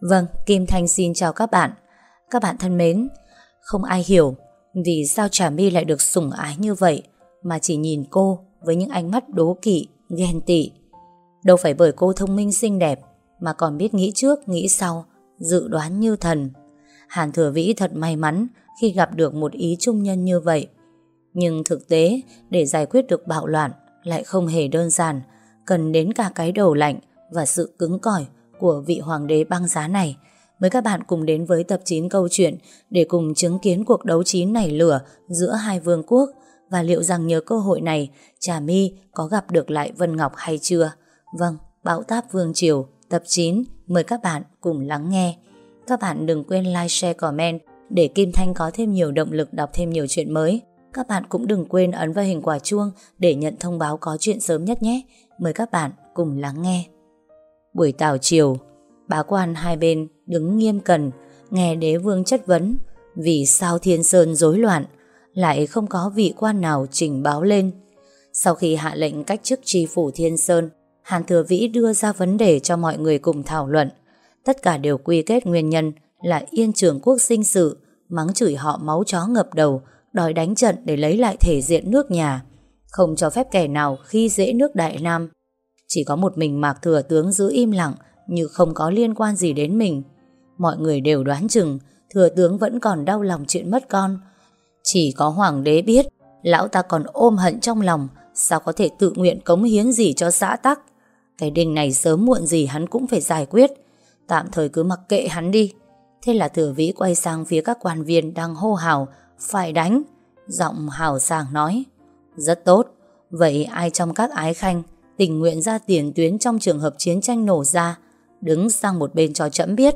Vâng, Kim Thanh xin chào các bạn. Các bạn thân mến, không ai hiểu vì sao Trà My lại được sủng ái như vậy mà chỉ nhìn cô với những ánh mắt đố kỵ, ghen tị. Đâu phải bởi cô thông minh xinh đẹp mà còn biết nghĩ trước, nghĩ sau, dự đoán như thần. Hàn Thừa Vĩ thật may mắn khi gặp được một ý trung nhân như vậy. Nhưng thực tế, để giải quyết được bạo loạn lại không hề đơn giản, cần đến cả cái đầu lạnh và sự cứng cỏi của vị hoàng đế băng giá này. Mời các bạn cùng đến với tập 9 câu chuyện để cùng chứng kiến cuộc đấu trí nảy lửa giữa hai vương quốc và liệu rằng nhờ cơ hội này Trà My có gặp được lại Vân Ngọc hay chưa? Vâng, Bão Táp Vương Triều tập 9 mời các bạn cùng lắng nghe. Các bạn đừng quên like, share, comment để Kim Thanh có thêm nhiều động lực đọc thêm nhiều chuyện mới. Các bạn cũng đừng quên ấn vào hình quả chuông để nhận thông báo có chuyện sớm nhất nhé. Mời các bạn cùng lắng nghe. Buổi tào chiều, bá quan hai bên đứng nghiêm cần, nghe đế vương chất vấn vì sao thiên sơn rối loạn, lại không có vị quan nào trình báo lên. Sau khi hạ lệnh cách chức tri phủ thiên sơn, Hàn Thừa Vĩ đưa ra vấn đề cho mọi người cùng thảo luận. Tất cả đều quy kết nguyên nhân là Yên Trường Quốc sinh sự, mắng chửi họ máu chó ngập đầu, đòi đánh trận để lấy lại thể diện nước nhà. Không cho phép kẻ nào khi dễ nước Đại Nam. Chỉ có một mình Mạc Thừa Tướng giữ im lặng, như không có liên quan gì đến mình. Mọi người đều đoán chừng, Thừa Tướng vẫn còn đau lòng chuyện mất con. Chỉ có Hoàng đế biết, lão ta còn ôm hận trong lòng, sao có thể tự nguyện cống hiến gì cho xã tắc. Cái đình này sớm muộn gì hắn cũng phải giải quyết. Tạm thời cứ mặc kệ hắn đi. Thế là thừa vĩ quay sang phía các quan viên đang hô hào, phải đánh. Giọng hào sàng nói, Rất tốt. Vậy ai trong các ái khanh tình nguyện ra tiền tuyến trong trường hợp chiến tranh nổ ra đứng sang một bên cho chậm biết.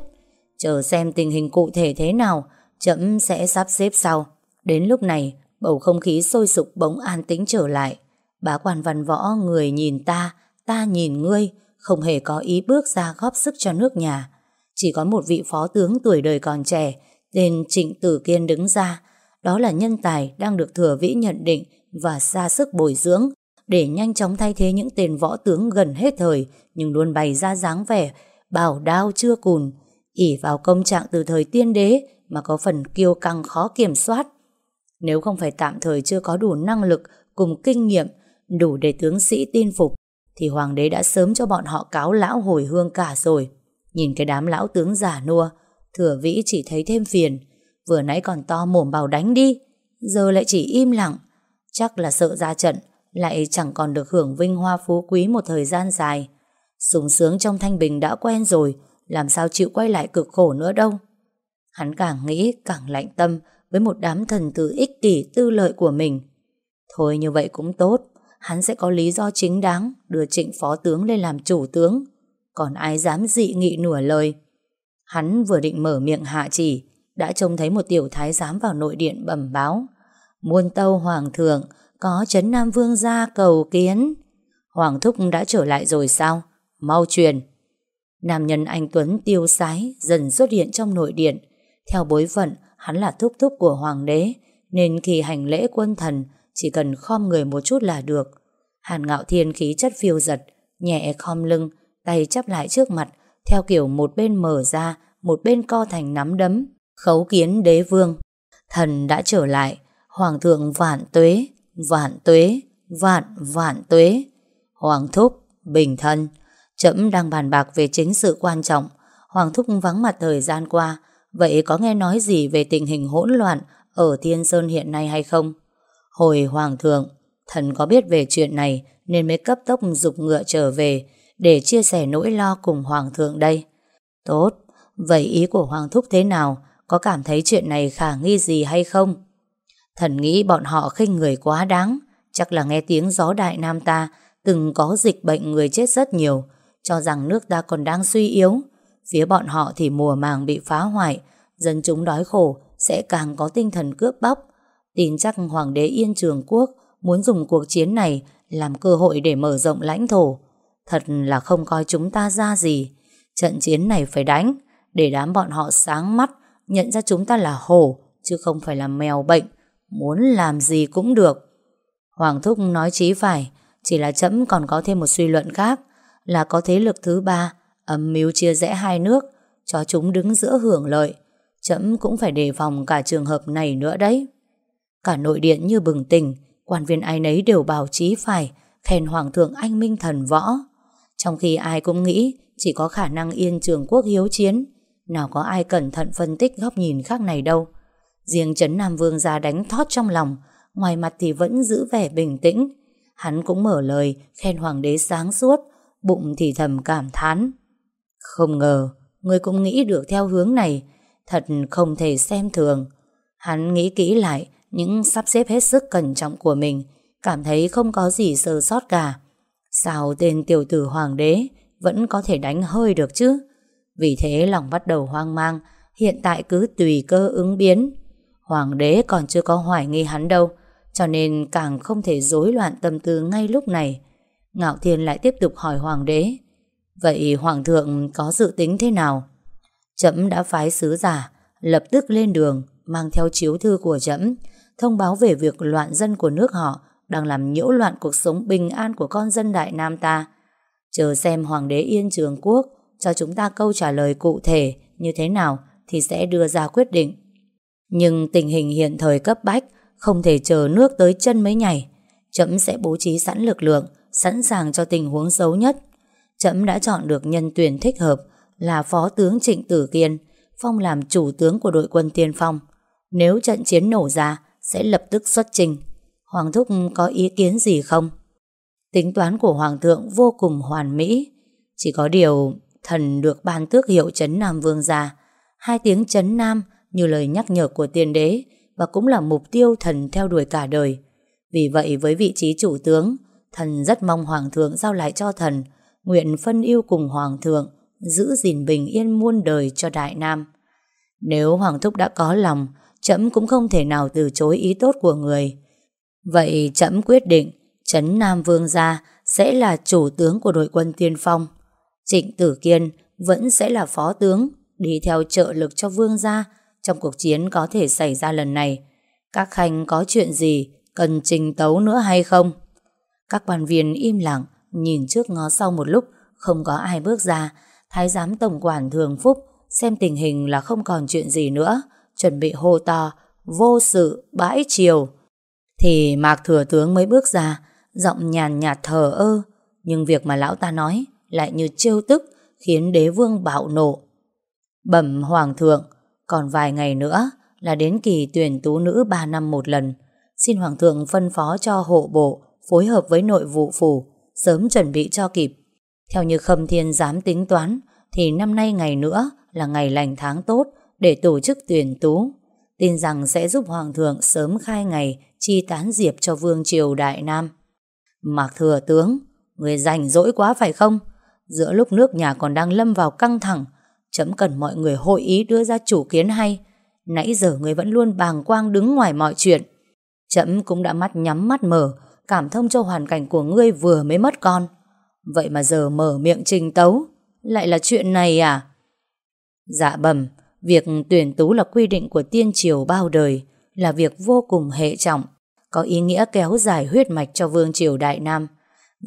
Chờ xem tình hình cụ thể thế nào chậm sẽ sắp xếp sau. Đến lúc này bầu không khí sôi sục bỗng an tĩnh trở lại. Bá quan văn võ người nhìn ta ta nhìn ngươi, không hề có ý bước ra góp sức cho nước nhà. Chỉ có một vị phó tướng tuổi đời còn trẻ, tên Trịnh Tử Kiên đứng ra. Đó là nhân tài đang được thừa vĩ nhận định và ra sức bồi dưỡng để nhanh chóng thay thế những tên võ tướng gần hết thời nhưng luôn bày ra dáng vẻ bảo đao chưa cùn, ỉ vào công trạng từ thời tiên đế mà có phần kiêu căng khó kiểm soát. Nếu không phải tạm thời chưa có đủ năng lực cùng kinh nghiệm đủ để tướng sĩ tin phục thì hoàng đế đã sớm cho bọn họ cáo lão hồi hương cả rồi. Nhìn cái đám lão tướng giả nua, thừa vĩ chỉ thấy thêm phiền. Vừa nãy còn to mồm bảo đánh đi, giờ lại chỉ im lặng. Chắc là sợ ra trận, lại chẳng còn được hưởng vinh hoa phú quý một thời gian dài. sung sướng trong thanh bình đã quen rồi, làm sao chịu quay lại cực khổ nữa đâu. Hắn càng nghĩ càng lạnh tâm với một đám thần tử ích kỷ tư lợi của mình. Thôi như vậy cũng tốt, hắn sẽ có lý do chính đáng đưa trịnh phó tướng lên làm chủ tướng. Còn ai dám dị nghị nửa lời. Hắn vừa định mở miệng hạ chỉ, đã trông thấy một tiểu thái giám vào nội điện bẩm báo. Muôn tâu hoàng thượng, có chấn Nam Vương ra cầu kiến. Hoàng thúc đã trở lại rồi sao? Mau truyền. Nam nhân anh Tuấn tiêu sái dần xuất hiện trong nội điện. Theo bối phận, hắn là thúc thúc của hoàng đế, nên khi hành lễ quân thần, chỉ cần khom người một chút là được. Hàn ngạo thiên khí chất phiêu giật, nhẹ khom lưng, tay chắp lại trước mặt, theo kiểu một bên mở ra, một bên co thành nắm đấm. Khấu kiến đế vương. Thần đã trở lại, hoàng thượng vạn tuế, vạn tuế, vạn vạn tuế. Hoàng thúc, bình thân. Trẫm đang bàn bạc về chính sự quan trọng. Hoàng thúc vắng mặt thời gian qua, vậy có nghe nói gì về tình hình hỗn loạn ở Thiên Sơn hiện nay hay không? Hồi Hoàng thượng, thần có biết về chuyện này nên mới cấp tốc dục ngựa trở về để chia sẻ nỗi lo cùng Hoàng thượng đây. Tốt, vậy ý của Hoàng thúc thế nào? Có cảm thấy chuyện này khả nghi gì hay không? Thần nghĩ bọn họ khinh người quá đáng, chắc là nghe tiếng gió đại nam ta từng có dịch bệnh người chết rất nhiều, cho rằng nước ta còn đang suy yếu. Phía bọn họ thì mùa màng bị phá hoại, dân chúng đói khổ sẽ càng có tinh thần cướp bóc, Tin chắc Hoàng đế Yên Trường Quốc muốn dùng cuộc chiến này làm cơ hội để mở rộng lãnh thổ. Thật là không coi chúng ta ra gì. Trận chiến này phải đánh, để đám bọn họ sáng mắt, nhận ra chúng ta là hổ, chứ không phải là mèo bệnh. Muốn làm gì cũng được. Hoàng Thúc nói chí phải, chỉ là chấm còn có thêm một suy luận khác, là có thế lực thứ ba, âm mưu chia rẽ hai nước, cho chúng đứng giữa hưởng lợi. Chấm cũng phải đề phòng cả trường hợp này nữa đấy. Cả nội điện như bừng tỉnh, quan viên ai nấy đều bảo chí phải, khen Hoàng thượng anh minh thần võ. Trong khi ai cũng nghĩ chỉ có khả năng yên trường quốc hiếu chiến, nào có ai cẩn thận phân tích góc nhìn khác này đâu. Riêng Trấn Nam Vương ra đánh thót trong lòng, ngoài mặt thì vẫn giữ vẻ bình tĩnh. Hắn cũng mở lời khen hoàng đế sáng suốt, bụng thì thầm cảm thán. Không ngờ, người cũng nghĩ được theo hướng này, thật không thể xem thường. Hắn nghĩ kỹ lại những sắp xếp hết sức cẩn trọng của mình, cảm thấy không có gì sơ sót cả. Sao tên tiểu tử hoàng đế vẫn có thể đánh hơi được chứ? Vì thế lòng bắt đầu hoang mang, hiện tại cứ tùy cơ ứng biến. Hoàng đế còn chưa có hoài nghi hắn đâu, cho nên càng không thể rối loạn tâm tư ngay lúc này. Ngạo Thiên lại tiếp tục hỏi hoàng đế, vậy hoàng thượng có dự tính thế nào? Chấm đã phái sứ giả, lập tức lên đường, mang theo chiếu thư của chấm, thông báo về việc loạn dân của nước họ đang làm nhiễu loạn cuộc sống bình an của con dân Đại Nam ta. Chờ xem Hoàng đế Yên Trường Quốc cho chúng ta câu trả lời cụ thể như thế nào thì sẽ đưa ra quyết định. Nhưng tình hình hiện thời cấp bách không thể chờ nước tới chân mới nhảy. Chấm sẽ bố trí sẵn lực lượng, sẵn sàng cho tình huống xấu nhất. Chấm đã chọn được nhân tuyển thích hợp là Phó tướng Trịnh Tử Kiên, phong làm chủ tướng của đội quân tiên phong. Nếu trận chiến nổ ra, sẽ lập tức xuất trình. Hoàng Thúc có ý kiến gì không? Tính toán của Hoàng thượng vô cùng hoàn mỹ. Chỉ có điều thần được ban tước hiệu Trấn Nam Vương gia. Hai tiếng Trấn Nam như lời nhắc nhở của tiên đế và cũng là mục tiêu thần theo đuổi cả đời. Vì vậy với vị trí chủ tướng, thần rất mong Hoàng thượng giao lại cho thần, nguyện phân yêu cùng Hoàng thượng, giữ gìn bình yên muôn đời cho Đại Nam. Nếu Hoàng thúc đã có lòng, trẫm cũng không thể nào từ chối ý tốt của người. Vậy trẫm quyết định Trấn Nam Vương gia sẽ là chủ tướng của đội quân tiên phong. Trịnh Tử Kiên vẫn sẽ là phó tướng đi theo trợ lực cho Vương gia trong cuộc chiến có thể xảy ra lần này. Các khanh có chuyện gì, cần trình tấu nữa hay không? Các quan viên im lặng, nhìn trước ngó sau một lúc, không có ai bước ra. Thái giám tổng quản Thường Phúc xem tình hình là không còn chuyện gì nữa, chuẩn bị hô to, vô sự, bãi chiều thì Mạc Thừa Tướng mới bước ra, giọng nhàn nhạt thờ ơ, nhưng việc mà lão ta nói lại như trêu tức, khiến đế vương bạo nộ bẩm hoàng thượng còn vài ngày nữa là đến kỳ tuyển tú nữ 3 năm một lần xin hoàng thượng phân phó cho hộ bộ phối hợp với nội vụ phủ sớm chuẩn bị cho kịp theo như khâm thiên dám tính toán thì năm nay ngày nữa là ngày lành tháng tốt để tổ chức tuyển tú. Tin rằng sẽ giúp Hoàng thượng sớm khai ngày chi tán diệp cho Vương Triều Đại Nam. Mạc Thừa Tướng, người rảnh rỗi quá phải không? Giữa lúc nước nhà còn đang lâm vào căng thẳng, chấm cần mọi người hội ý đưa ra chủ kiến hay. Nãy giờ người vẫn luôn bàng quang đứng ngoài mọi chuyện. Chấm cũng đã mắt nhắm mắt mở, cảm thông cho hoàn cảnh của ngươi vừa mới mất con. Vậy mà giờ mở miệng trình tấu, lại là chuyện này à? Dạ bẩm, việc tuyển tú là quy định của tiên triều bao đời, là việc vô cùng hệ trọng, có ý nghĩa kéo dài huyết mạch cho vương triều Đại Nam.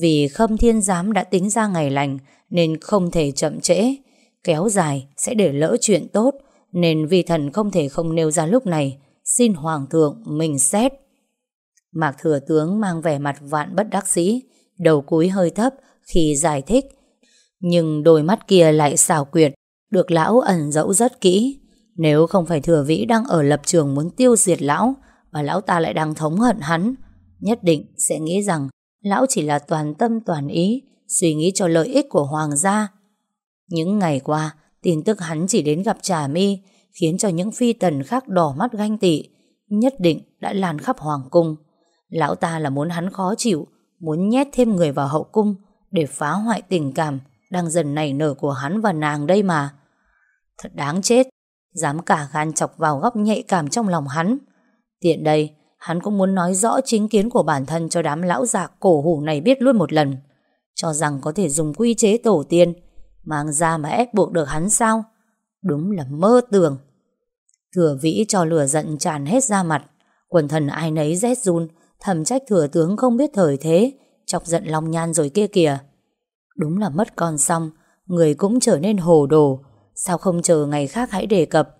Vì khâm thiên giám đã tính ra ngày lành nên không thể chậm trễ, kéo dài sẽ để lỡ chuyện tốt, nên vì thần không thể không nêu ra lúc này, xin hoàng thượng mình xét. Mạc thừa tướng mang vẻ mặt vạn bất đắc dĩ, đầu cúi hơi thấp khi giải thích, nhưng đôi mắt kia lại xảo quyệt, được lão ẩn dẫu rất kỹ. Nếu không phải thừa vĩ đang ở lập trường muốn tiêu diệt lão, và lão ta lại đang thống hận hắn, nhất định sẽ nghĩ rằng lão chỉ là toàn tâm toàn ý, suy nghĩ cho lợi ích của hoàng gia. Những ngày qua, tin tức hắn chỉ đến gặp Trà Mi, khiến cho những phi tần khác đỏ mắt ganh tị, nhất định đã lan khắp hoàng cung. Lão ta là muốn hắn khó chịu, muốn nhét thêm người vào hậu cung để phá hoại tình cảm đang dần nảy nở của hắn và nàng đây mà. Thật đáng chết, dám cả gan chọc vào góc nhạy cảm trong lòng hắn. Tiện đây, hắn cũng muốn nói rõ chính kiến của bản thân cho đám lão già cổ hủ này biết luôn một lần. Cho rằng có thể dùng quy chế tổ tiên, mang ra mà ép buộc được hắn sao? Đúng là mơ tưởng. Thừa vĩ cho lửa giận tràn hết ra mặt, quần thần ai nấy rét run, thầm trách thừa tướng không biết thời thế, chọc giận long nhan rồi kia kìa. Đúng là mất con xong, người cũng trở nên hồ đồ, Sao không chờ ngày khác hãy đề cập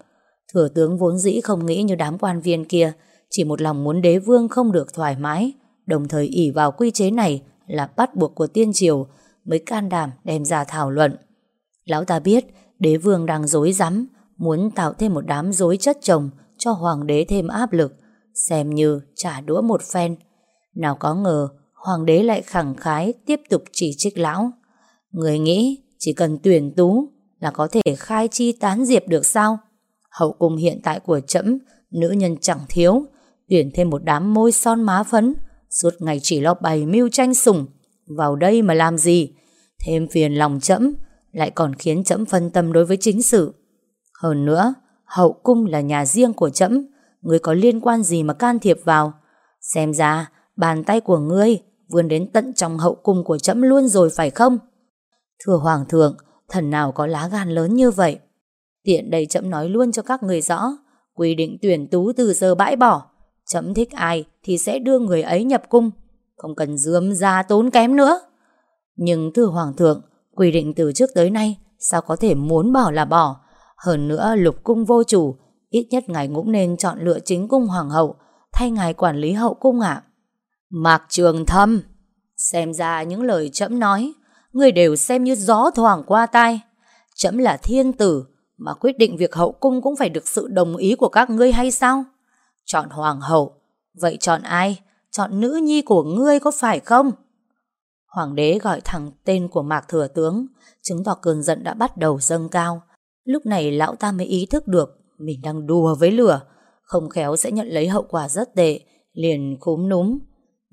Thừa tướng vốn dĩ không nghĩ như đám quan viên kia Chỉ một lòng muốn đế vương không được thoải mái Đồng thời ỷ vào quy chế này Là bắt buộc của tiên triều Mới can đảm đem ra thảo luận Lão ta biết, đế vương đang dối rắm, Muốn tạo thêm một đám dối chất chồng Cho hoàng đế thêm áp lực, Xem như trả đũa một phen. Nào có ngờ, Hoàng đế lại khẳng khái Tiếp tục chỉ trích lão. Người nghĩ chỉ cần tuyển tú Là có thể khai chi tán diệp được sao? Hậu cung hiện tại của trẫm, Nữ nhân chẳng thiếu, Tuyển thêm một đám môi son má phấn, Suốt ngày chỉ lo bày mưu tranh sủng. Vào đây mà làm gì? Thêm phiền lòng trẫm lại còn khiến trẫm phân tâm đối với chính sự. Hơn nữa, Hậu cung là nhà riêng của trẫm Ngươi có liên quan gì mà can thiệp vào? Xem ra, Bàn tay của ngươi vươn đến tận trong hậu cung của trẫm luôn rồi phải không? Thưa Hoàng thượng, Thần nào có lá gan lớn như vậy? Tiện đây trẫm nói luôn cho các người rõ, Quy định tuyển tú từ giờ bãi bỏ. Trẫm thích ai thì sẽ đưa người ấy nhập cung, Không cần dươm ra tốn kém nữa. Nhưng thưa Hoàng thượng Quy định từ trước tới nay, Sao có thể muốn bỏ là bỏ. Hơn nữa, lục cung vô chủ, Ít nhất ngài cũng nên chọn lựa chính cung hoàng hậu, Thay ngài quản lý hậu cung ạ. Mạc Trường Thâm, Xem ra những lời chấm nói Người đều xem như gió thoảng qua tai. Chấm là thiên tử, Mà quyết định việc hậu cung cũng phải được sự đồng ý của các ngươi hay sao? Chọn hoàng hậu, Vậy chọn ai? Chọn nữ nhi của ngươi có phải không? Hoàng đế gọi thẳng tên của Mạc Thừa Tướng. Chứng tỏ cơn giận đã bắt đầu dâng cao. Lúc này lão ta mới ý thức được Mình đang đùa với lửa. Không khéo sẽ nhận lấy hậu quả rất tệ Liền cúm núm.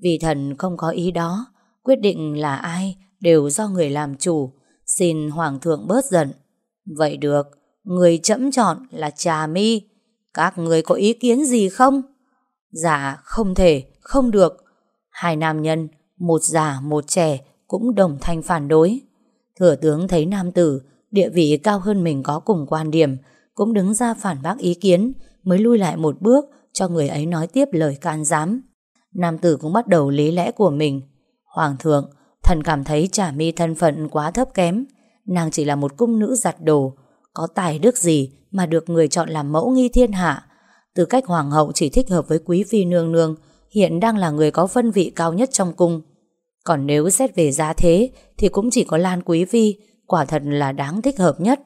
Vì thần không có ý đó Quyết định là ai Đều do người làm chủ. Xin Hoàng thượng bớt giận. Vậy được Người chẫm chọn là Trà Mi. Các người có ý kiến gì không? Dạ không thể, không được. Hai nam nhân, một già một trẻ cũng đồng thanh phản đối. Thừa tướng thấy nam tử, địa vị cao hơn mình có cùng quan điểm, cũng đứng ra phản bác ý kiến, mới lui lại một bước cho người ấy nói tiếp lời can giám. Nam tử cũng bắt đầu lý lẽ của mình. Hoàng thượng, thần cảm thấy trả mi thân phận quá thấp kém. Nàng chỉ là một cung nữ giặt đồ, có tài đức gì mà được người chọn làm mẫu nghi thiên hạ. Tư cách hoàng hậu chỉ thích hợp với quý phi nương nương, hiện đang là người có phân vị cao nhất trong cung. Còn nếu xét về giá thế thì cũng chỉ có Lan quý phi, quả thật là đáng thích hợp nhất.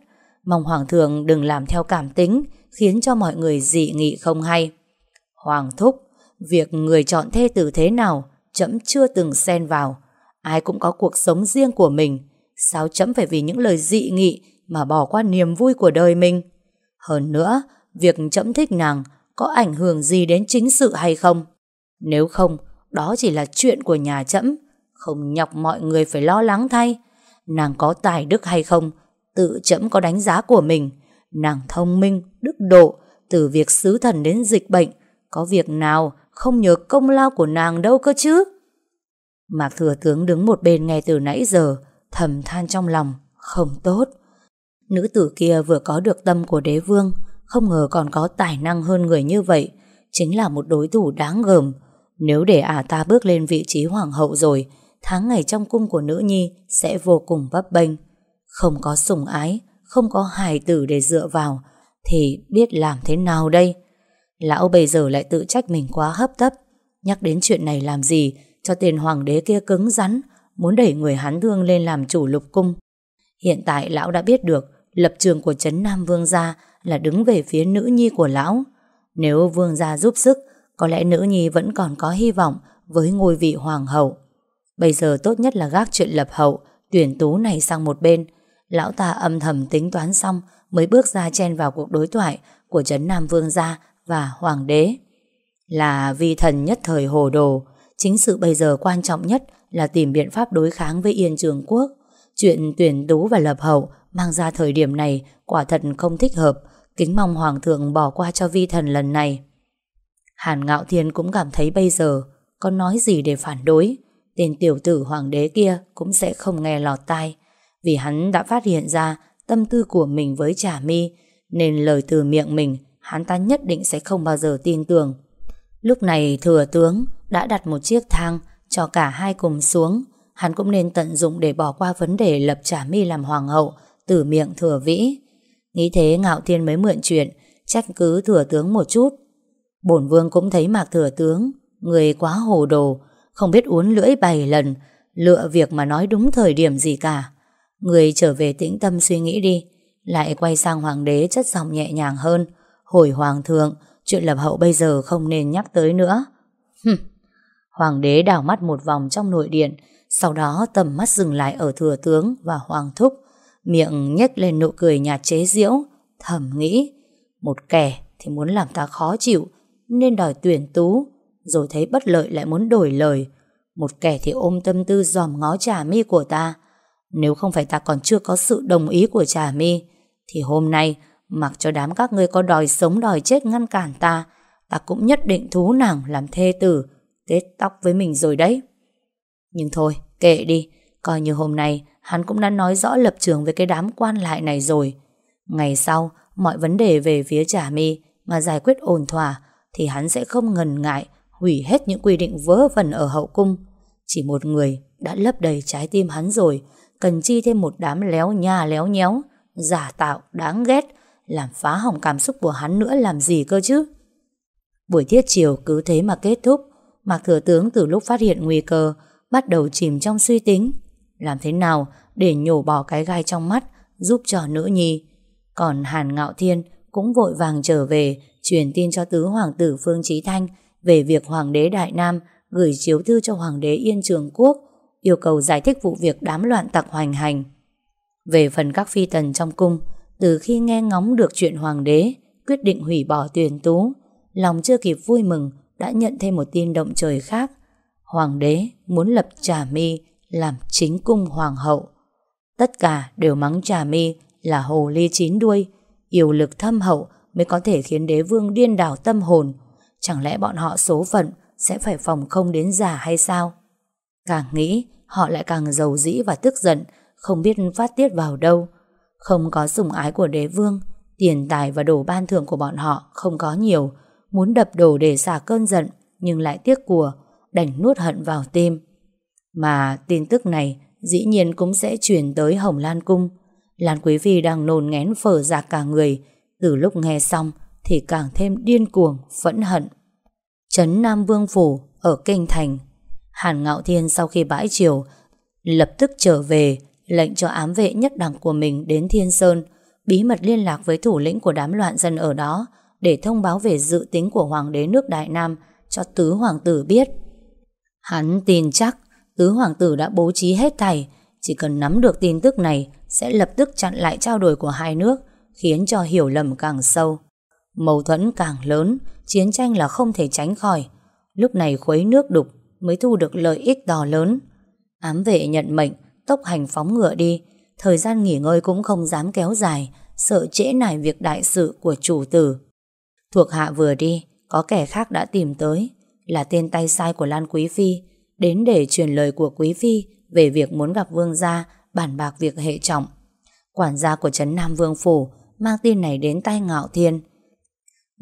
Mong hoàng thượng đừng làm theo cảm tính, khiến cho mọi người dị nghị không hay. Hoàng thúc, việc người chọn thê tử thế nào, chấm chưa từng xen vào. Ai cũng có cuộc sống riêng của mình. Sao chấm phải vì những lời dị nghị mà bỏ qua niềm vui của đời mình? Hơn nữa, việc chấm thích nàng có ảnh hưởng gì đến chính sự hay không? Nếu không, đó chỉ là chuyện của nhà chấm, không nhọc mọi người phải lo lắng thay. Nàng có tài đức hay không, tự chấm có đánh giá của mình. Nàng thông minh, đức độ, từ việc sứ thần đến dịch bệnh, có việc nào không nhớ công lao của nàng đâu cơ chứ? Mạc thừa tướng đứng một bên nghe từ nãy giờ, thầm than trong lòng, không tốt. Nữ tử kia vừa có được tâm của đế vương Không ngờ còn có tài năng hơn người như vậy Chính là một đối thủ đáng gờm Nếu để ả ta bước lên vị trí hoàng hậu rồi Tháng ngày trong cung của nữ nhi Sẽ vô cùng bấp bênh Không có sủng ái Không có hài tử để dựa vào Thì biết làm thế nào đây Lão bây giờ lại tự trách mình quá hấp tấp Nhắc đến chuyện này làm gì Cho tiền hoàng đế kia cứng rắn Muốn đẩy người hắn thương lên làm chủ lục cung Hiện tại lão đã biết được lập trường của Trấn Nam Vương gia là đứng về phía nữ nhi của lão. Nếu Vương gia giúp sức, có lẽ nữ nhi vẫn còn có hy vọng với ngôi vị hoàng hậu. Bây giờ tốt nhất là gác chuyện lập hậu, tuyển tú này sang một bên. Lão ta âm thầm tính toán xong mới bước ra chen vào cuộc đối thoại của Trấn Nam Vương gia và Hoàng đế. Là vi thần nhất thời hồ đồ, chính sự bây giờ quan trọng nhất là tìm biện pháp đối kháng với Yên Trường Quốc. Chuyện tuyển tú và lập hậu mang ra thời điểm này quả thật không thích hợp, kính mong Hoàng thượng bỏ qua cho vi thần lần này. Hàn Ngạo Thiên cũng cảm thấy bây giờ có nói gì để phản đối, tên tiểu tử hoàng đế kia cũng sẽ không nghe lọt tai, vì hắn đã phát hiện ra tâm tư của mình với Trà Mi, nên lời từ miệng mình hắn ta nhất định sẽ không bao giờ tin tưởng. Lúc này thừa tướng đã đặt một chiếc thang cho cả hai cùng xuống, hắn cũng nên tận dụng để bỏ qua vấn đề lập Trà Mi làm hoàng hậu từ miệng thừa vĩ. Nghĩ thế Ngạo Thiên mới mượn chuyện Trách cứ thừa tướng một chút Bổn vương cũng thấy mạc thừa tướng Người quá hồ đồ không biết uốn lưỡi bảy lần, Lựa việc mà nói đúng thời điểm gì cả. Người trở về tĩnh tâm suy nghĩ đi, Lại quay sang hoàng đế chất giọng nhẹ nhàng hơn, Hồi hoàng thượng, Chuyện lập hậu bây giờ không nên nhắc tới nữa. Hừm. Hoàng đế đảo mắt một vòng trong nội điện, Sau đó tầm mắt dừng lại ở thừa tướng Và hoàng thúc, Miệng nhếch lên nụ cười nhạt chế giễu, Thầm nghĩ, Một kẻ thì muốn làm ta khó chịu, Nên đòi tuyển tú rồi thấy bất lợi lại muốn đổi lời. Một kẻ thì ôm tâm tư dòm ngó trà mi của ta. Nếu không phải ta còn chưa có sự đồng ý của trà mi, Thì hôm nay, Mặc cho đám các ngươi có đòi sống đòi chết ngăn cản ta Ta cũng nhất định thú nàng làm thê tử Kết tóc với mình rồi đấy. Nhưng thôi, kệ đi. Coi như hôm nay, hắn cũng đã nói rõ lập trường với cái đám quan lại này rồi. Ngày sau, Mọi vấn đề về phía trả mi Mà giải quyết ổn thỏa, Thì hắn sẽ không ngần ngại Hủy hết những quy định vớ vẩn ở hậu cung Chỉ một người đã lấp đầy trái tim hắn rồi Cần chi thêm một đám léo nha léo nhéo Giả tạo đáng ghét làm phá hỏng cảm xúc của hắn nữa làm gì cơ chứ. Buổi tiết chiều cứ thế mà kết thúc, mà Thừa Tướng từ lúc phát hiện nguy cơ, bắt đầu chìm trong suy tính. Làm thế nào để nhổ bỏ cái gai trong mắt, giúp cho nữ nhi. Còn Hàn Ngạo Thiên cũng vội vàng trở về, truyền tin cho tứ hoàng tử Phương trí Thanh về việc Hoàng đế Đại Nam gửi chiếu thư cho Hoàng đế Yên Trường Quốc, yêu cầu giải thích vụ việc đám loạn tặc hoành hành. Về phần các phi tần trong cung, từ khi nghe ngóng được chuyện hoàng đế quyết định hủy bỏ tuyển tú, lòng chưa kịp vui mừng đã nhận thêm một tin động trời khác. Hoàng đế muốn lập Trà Mi làm chính cung hoàng hậu. Tất cả đều mắng Trà Mi là hồ ly chín đuôi, yêu lực thâm hậu mới có thể khiến đế vương điên đảo tâm hồn. Chẳng lẽ bọn họ số phận sẽ phải phòng không đến già hay sao? Càng nghĩ, họ lại càng giàu dĩ và tức giận, không biết phát tiết vào đâu. Không có sủng ái của đế vương Tiền tài và đồ ban thưởng của bọn họ Không có nhiều Muốn đập đồ để xả cơn giận Nhưng lại tiếc của Đành nuốt hận vào tim Mà tin tức này Dĩ nhiên cũng sẽ truyền tới Hồng Lan Cung Lan Quý Phi đang nồn ngén phở ra cả người Từ lúc nghe xong thì càng thêm điên cuồng, phẫn hận Trấn Nam Vương Phủ Ở Kinh Thành Hàn Ngạo Thiên sau khi bãi chiều Lập tức trở về lệnh cho ám vệ nhất đẳng của mình đến Thiên Sơn, bí mật liên lạc với thủ lĩnh của đám loạn dân ở đó để thông báo về dự tính của Hoàng đế nước Đại Nam cho Tứ Hoàng tử biết. Hắn tin chắc Tứ Hoàng tử đã bố trí hết thảy, chỉ cần nắm được tin tức này sẽ lập tức chặn lại trao đổi của hai nước, khiến cho hiểu lầm càng sâu. Mâu thuẫn càng lớn, chiến tranh là không thể tránh khỏi. Lúc này khuấy nước đục mới thu được lợi ích to lớn. Ám vệ nhận mệnh tốc hành phóng ngựa đi, thời gian nghỉ ngơi cũng không dám kéo dài, sợ trễ nải việc đại sự của chủ tử. Thuộc hạ vừa đi, có kẻ khác đã tìm tới, là tên tay sai của Lan Quý Phi, đến để truyền lời của Quý Phi về việc muốn gặp vương gia, bản bạc việc hệ trọng. Quản gia của Trấn Nam Vương Phủ mang tin này đến tay Ngạo Thiên.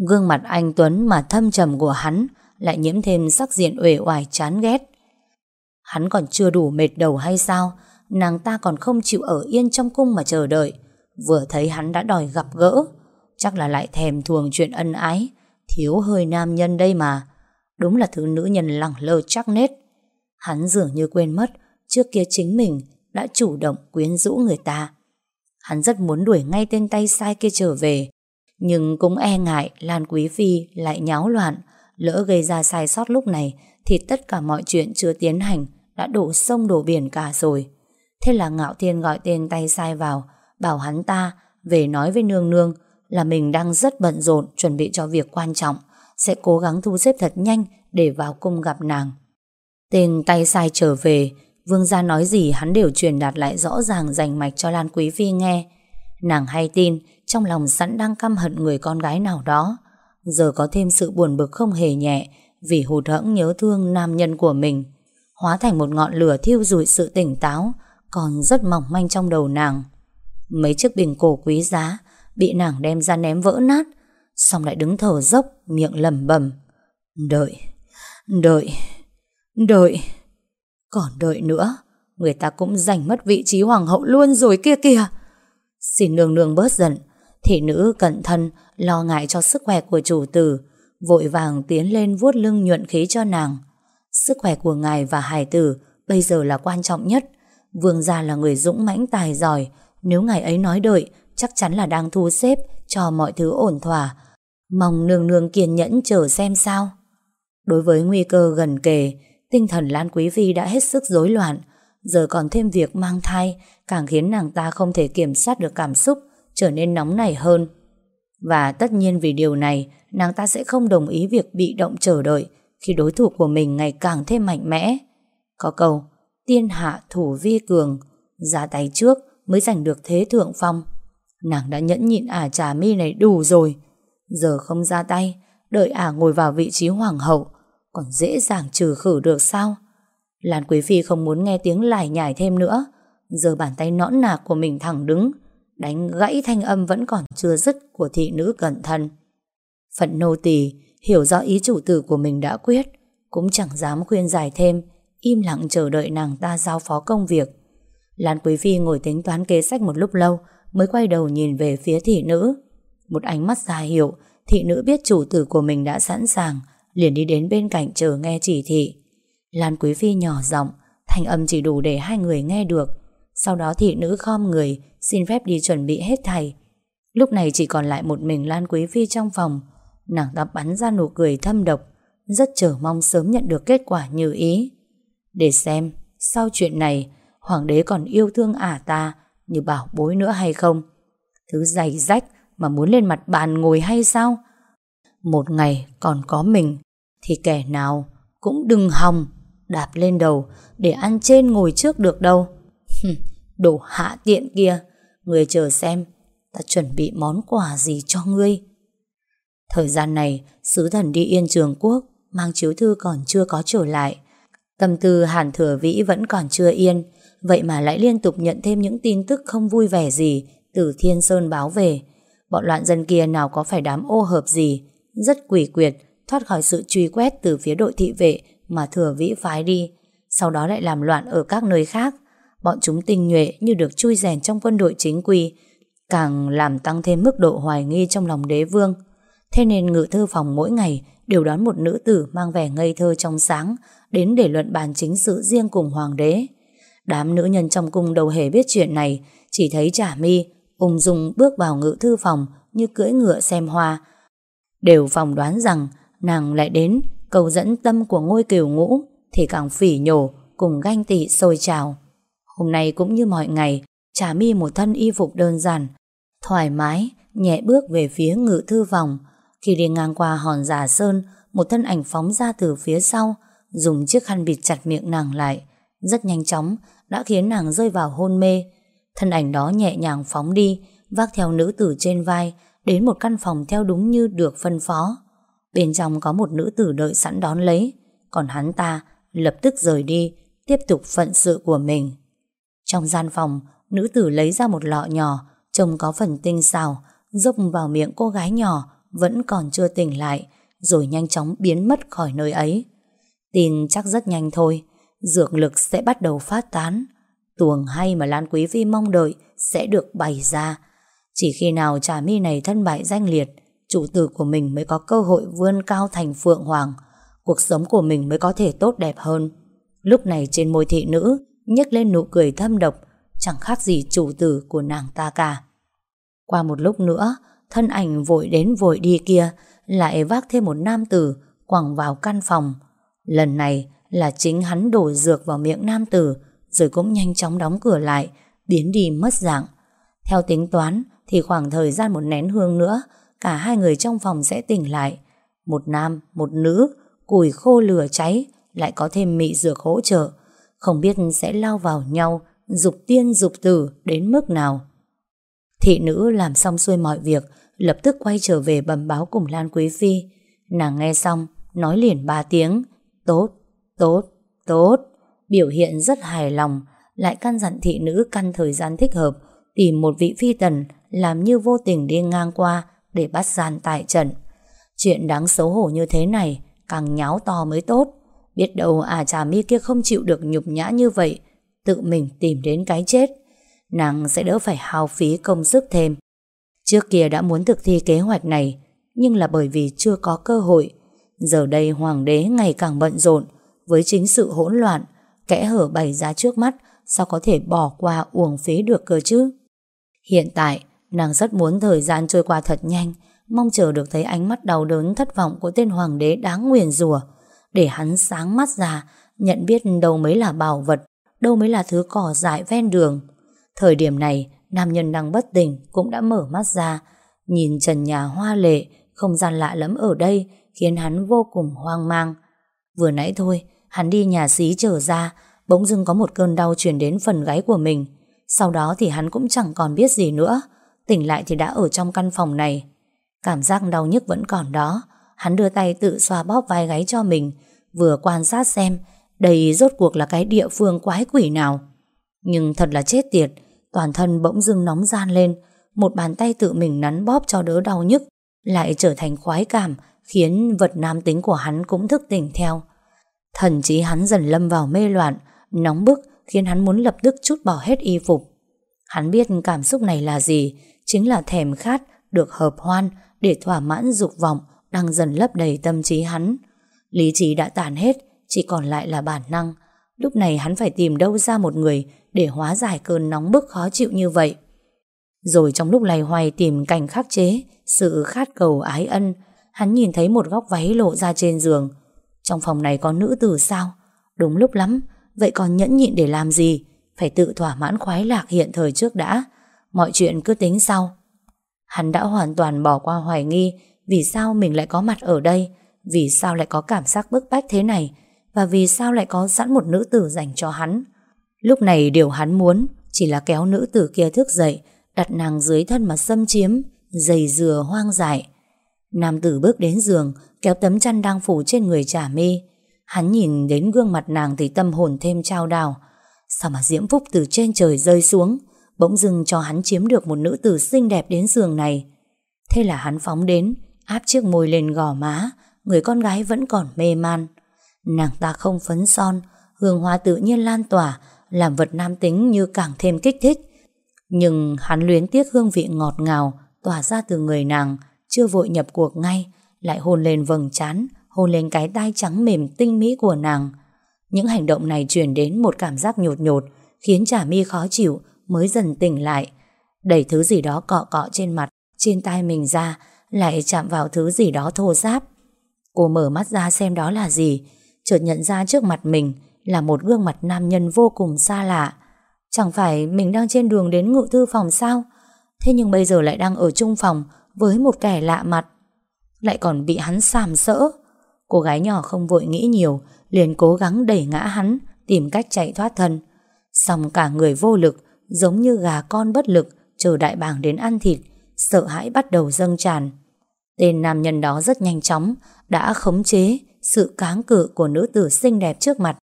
Gương mặt anh Tuấn mà thâm trầm của hắn lại nhiễm thêm sắc diện uể oải chán ghét. Hắn còn chưa đủ mệt đầu hay sao nàng ta còn không chịu ở yên trong cung mà chờ đợi. Vừa thấy hắn đã đòi gặp gỡ, chắc là lại thèm thuồng chuyện ân ái, thiếu hơi nam nhân đây mà. Đúng là thứ nữ nhân lẳng lơ chắc nết. Hắn dường như quên mất, trước kia chính mình đã chủ động quyến rũ người ta. Hắn rất muốn đuổi ngay tên tay sai kia trở về, nhưng cũng e ngại Lan Quý Phi lại nháo loạn, lỡ gây ra sai sót lúc này thì tất cả mọi chuyện chưa tiến hành đã đổ sông đổ biển cả rồi. Thế là Ngạo Thiên gọi tên tay sai vào, bảo hắn ta về nói với nương nương là mình đang rất bận rộn chuẩn bị cho việc quan trọng, sẽ cố gắng thu xếp thật nhanh để vào cung gặp nàng. Tên tay sai trở về, vương gia nói gì hắn đều truyền đạt lại rõ ràng rành mạch cho Lan Quý Phi nghe. Nàng hay tin, trong lòng sẵn đang căm hận người con gái nào đó. Giờ có thêm sự buồn bực không hề nhẹ vì hụt hẫng nhớ thương nam nhân của mình. Hóa thành một ngọn lửa thiêu rụi sự tỉnh táo, còn rất mỏng manh trong đầu nàng. Mấy chiếc bình cổ quý giá bị nàng đem ra ném vỡ nát, xong lại đứng thở dốc, miệng lẩm bẩm. Đợi, đợi, đợi. Còn đợi nữa, người ta cũng giành mất vị trí hoàng hậu luôn rồi kia kìa. Xin nương nương bớt giận, Thị nữ cẩn thân Lo ngại cho sức khỏe của chủ tử, Vội vàng tiến lên vuốt lưng nhuận khí cho nàng. Sức khỏe của ngài và hải tử Bây giờ là quan trọng nhất. Vương gia là người dũng mãnh tài giỏi. Nếu ngài ấy nói đợi, Chắc chắn là đang thu xếp Cho mọi thứ ổn thỏa. Mong nương nương kiên nhẫn chờ xem sao. Đối với nguy cơ gần kề, Tinh thần Lan Quý Phi đã hết sức rối loạn. Giờ còn thêm việc mang thai, Càng khiến nàng ta không thể kiểm soát được cảm xúc. Trở nên nóng nảy hơn. Và tất nhiên vì điều này, Nàng ta sẽ không đồng ý việc bị động chờ đợi Khi đối thủ của mình ngày càng thêm mạnh mẽ. Có câu, Tiên hạ thủ vi cường, Ra tay trước mới giành được thế thượng phong. Nàng đã nhẫn nhịn ả trà mi này đủ rồi. Giờ không ra tay, Đợi ả ngồi vào vị trí hoàng hậu, Còn dễ dàng trừ khử được sao? Lan Quý Phi không muốn nghe tiếng lải nhải thêm nữa, Giờ bàn tay nõn nạc của mình thẳng đứng. Đánh gãy thanh âm vẫn còn chưa dứt Của thị nữ cẩn thận. Phận nô tỳ Hiểu rõ ý chủ tử của mình đã quyết, Cũng chẳng dám khuyên giải thêm, Im lặng chờ đợi nàng ta giao phó công việc. Lan Quý Phi ngồi tính toán kế sách một lúc lâu, Mới quay đầu nhìn về phía thị nữ. Một ánh mắt ra hiệu, Thị nữ biết chủ tử của mình đã sẵn sàng, Liền đi đến bên cạnh chờ nghe chỉ thị. Lan Quý Phi nhỏ giọng, Thanh âm chỉ đủ để hai người nghe được. Sau đó thị nữ khom người Xin phép đi chuẩn bị hết thảy. Lúc này chỉ còn lại một mình Lan Quý Phi trong phòng. Nàng ta bắn ra nụ cười thâm độc, Rất chờ mong sớm nhận được kết quả như ý. Để xem, Sau chuyện này, Hoàng đế còn yêu thương ả ta Như bảo bối nữa hay không? Thứ dày rách mà muốn lên mặt bàn ngồi hay sao? Một ngày còn có mình, Thì kẻ nào cũng đừng hòng Đạp lên đầu Để ăn trên ngồi trước được đâu. Đồ hạ tiện kia. Người chờ xem, Ta chuẩn bị món quà gì cho ngươi. Thời gian này, Sứ thần đi yên trường quốc, Mang chiếu thư còn chưa có trở lại. Tâm tư Hàn Thừa Vĩ vẫn còn chưa yên, Vậy mà lại liên tục nhận thêm những tin tức không vui vẻ gì Từ Thiên Sơn báo về. Bọn loạn dân kia nào có phải đám ô hợp gì, Rất quỷ quyệt, Thoát khỏi sự truy quét từ phía đội thị vệ Mà Thừa Vĩ phái đi, Sau đó lại làm loạn ở các nơi khác. Bọn chúng tinh nhuệ như được chui rèn trong quân đội chính quy Càng làm tăng thêm mức độ hoài nghi trong lòng đế vương Thế nên ngự thư phòng mỗi ngày đều đón một nữ tử mang vẻ ngây thơ trong sáng đến để luận bàn chính sự riêng cùng hoàng đế. Đám nữ nhân trong cung đầu hề biết chuyện này, chỉ thấy trả mi ung dung bước vào ngự thư phòng như cưỡi ngựa xem hoa. Đều phòng đoán rằng nàng lại đến cầu dẫn tâm của ngôi kiều ngũ thì càng phỉ nhổ cùng ganh tị sôi trào. Hôm nay cũng như mọi ngày, trà mi một thân y phục đơn giản, thoải mái, nhẹ bước về phía ngự thư phòng, khi đi ngang qua hòn giả sơn, một thân ảnh phóng ra từ phía sau, dùng chiếc khăn bịt chặt miệng nàng lại. Rất nhanh chóng, đã khiến nàng rơi vào hôn mê. Thân ảnh đó nhẹ nhàng phóng đi, vác theo nữ tử trên vai, đến một căn phòng theo đúng như được phân phó. Bên trong có một nữ tử đợi sẵn đón lấy, còn hắn ta lập tức rời đi, tiếp tục phận sự của mình. Trong gian phòng, nữ tử lấy ra một lọ nhỏ, trông có phần tinh xào, dốc vào miệng cô gái nhỏ, vẫn còn chưa tỉnh lại, rồi nhanh chóng biến mất khỏi nơi ấy. Tin chắc rất nhanh thôi, dược lực sẽ bắt đầu phát tán. Tuồng hay mà Lan Quý Phi mong đợi sẽ được bày ra. Chỉ khi nào trà mi này thân bại danh liệt, chủ tử của mình mới có cơ hội vươn cao thành phượng hoàng, cuộc sống của mình mới có thể tốt đẹp hơn. Lúc này trên môi thị nữ nhếch lên nụ cười thâm độc, chẳng khác gì chủ tử của nàng ta cả. Qua một lúc nữa, Thân ảnh vội đến vội đi kia Lại vác thêm một nam tử Quẳng vào căn phòng. Lần này là chính hắn đổ dược vào miệng nam tử Rồi cũng nhanh chóng đóng cửa lại Biến đi mất dạng. Theo tính toán thì khoảng thời gian một nén hương nữa Cả hai người trong phòng sẽ tỉnh lại. Một nam, một nữ Củi khô lửa cháy Lại có thêm mị dược hỗ trợ. Không biết sẽ lao vào nhau Dục tiên dục tử đến mức nào Thị nữ làm xong xuôi mọi việc lập tức quay trở về bẩm báo cùng Lan Quý Phi. Nàng nghe xong, nói liền ba tiếng, tốt, tốt, tốt, biểu hiện rất hài lòng, lại căn dặn thị nữ căn thời gian thích hợp, tìm một vị phi tần làm như vô tình đi ngang qua để bắt gian tại trận. Chuyện đáng xấu hổ như thế này, càng nháo to mới tốt. Biết đâu à trà mi kia không chịu được nhục nhã như vậy, tự mình tìm đến cái chết. Nàng sẽ đỡ phải hao phí công sức thêm. Trước kia đã muốn thực thi kế hoạch này, nhưng là bởi vì chưa có cơ hội. Giờ đây hoàng đế ngày càng bận rộn, với chính sự hỗn loạn, kẽ hở bày ra trước mắt, sao có thể bỏ qua uổng phí được cơ chứ? Hiện tại, nàng rất muốn thời gian trôi qua thật nhanh, mong chờ được thấy ánh mắt đau đớn thất vọng của tên hoàng đế đáng nguyền rủa để hắn sáng mắt ra, nhận biết đâu mới là bảo vật, đâu mới là thứ cỏ dại ven đường. Thời điểm này, nam nhân đang bất tỉnh cũng đã mở mắt ra, nhìn trần nhà hoa lệ, không gian lạ lắm ở đây, khiến hắn vô cùng hoang mang. Vừa nãy thôi, hắn đi nhà xí trở ra, bỗng dưng có một cơn đau truyền đến phần gáy của mình. Sau đó thì hắn cũng chẳng còn biết gì nữa, tỉnh lại thì đã ở trong căn phòng này. Cảm giác đau nhức vẫn còn đó, hắn đưa tay tự xoa bóp vai gáy cho mình, vừa quan sát xem đây rốt cuộc là cái địa phương quái quỷ nào. Nhưng thật là chết tiệt, toàn thân bỗng dưng nóng gian lên, một bàn tay tự mình nắn bóp cho đỡ đau nhức, lại trở thành khoái cảm, khiến vật nam tính của hắn cũng thức tỉnh theo. Thần trí hắn dần lâm vào mê loạn, nóng bức khiến hắn muốn lập tức chút bỏ hết y phục. Hắn biết cảm xúc này là gì, chính là thèm khát, được hợp hoan để thỏa mãn dục vọng đang dần lấp đầy tâm trí hắn. Lý trí đã tàn hết, chỉ còn lại là bản năng. Lúc này hắn phải tìm đâu ra một người để hóa giải cơn nóng bức khó chịu như vậy. Rồi trong lúc lầy hoài tìm cảnh khắc chế, sự khát cầu ái ân, hắn nhìn thấy một góc váy lộ ra trên giường. Trong phòng này có nữ tử sao? Đúng lúc lắm, vậy còn nhẫn nhịn để làm gì? Phải tự thỏa mãn khoái lạc hiện thời trước đã. Mọi chuyện cứ tính sau. Hắn đã hoàn toàn bỏ qua hoài nghi vì sao mình lại có mặt ở đây, vì sao lại có cảm giác bức bách thế này, và vì sao lại có sẵn một nữ tử dành cho hắn. Lúc này điều hắn muốn chỉ là kéo nữ tử kia thức dậy, đặt nàng dưới thân mà xâm chiếm, dày dừa hoang dại. Nam tử bước đến giường, kéo tấm chăn đang phủ trên người trả mi. Hắn nhìn đến gương mặt nàng thì tâm hồn thêm trao đảo. Sao mà diễm phúc từ trên trời rơi xuống, bỗng dưng cho hắn chiếm được một nữ tử xinh đẹp đến giường này. Thế là hắn phóng đến, áp chiếc môi lên gò má, người con gái vẫn còn mê man. Nàng ta không phấn son, hương hoa tự nhiên lan tỏa, làm vật nam tính như càng thêm kích thích. Nhưng hắn luyến tiếc hương vị ngọt ngào tỏa ra từ người nàng, chưa vội nhập cuộc ngay, lại hôn lên vầng trán, hôn lên cái tai trắng mềm tinh mỹ của nàng. Những hành động này truyền đến một cảm giác nhột nhột, khiến Trà Mi khó chịu mới dần tỉnh lại. Đẩy thứ gì đó cọ cọ trên mặt, trên tai mình ra, lại chạm vào thứ gì đó thô ráp. Cô mở mắt ra xem đó là gì, chợt nhận ra trước mặt mình là một gương mặt nam nhân vô cùng xa lạ. Chẳng phải mình đang trên đường đến ngự thư phòng sao? Thế nhưng bây giờ lại đang ở chung phòng với một kẻ lạ mặt. Lại còn bị hắn sàm sỡ. Cô gái nhỏ không vội nghĩ nhiều, liền cố gắng đẩy ngã hắn, tìm cách chạy thoát thân. Xong cả người vô lực, giống như gà con bất lực, chờ đại bàng đến ăn thịt, sợ hãi bắt đầu dâng tràn. Tên nam nhân đó rất nhanh chóng, đã khống chế sự cáng cự của nữ tử xinh đẹp trước mặt.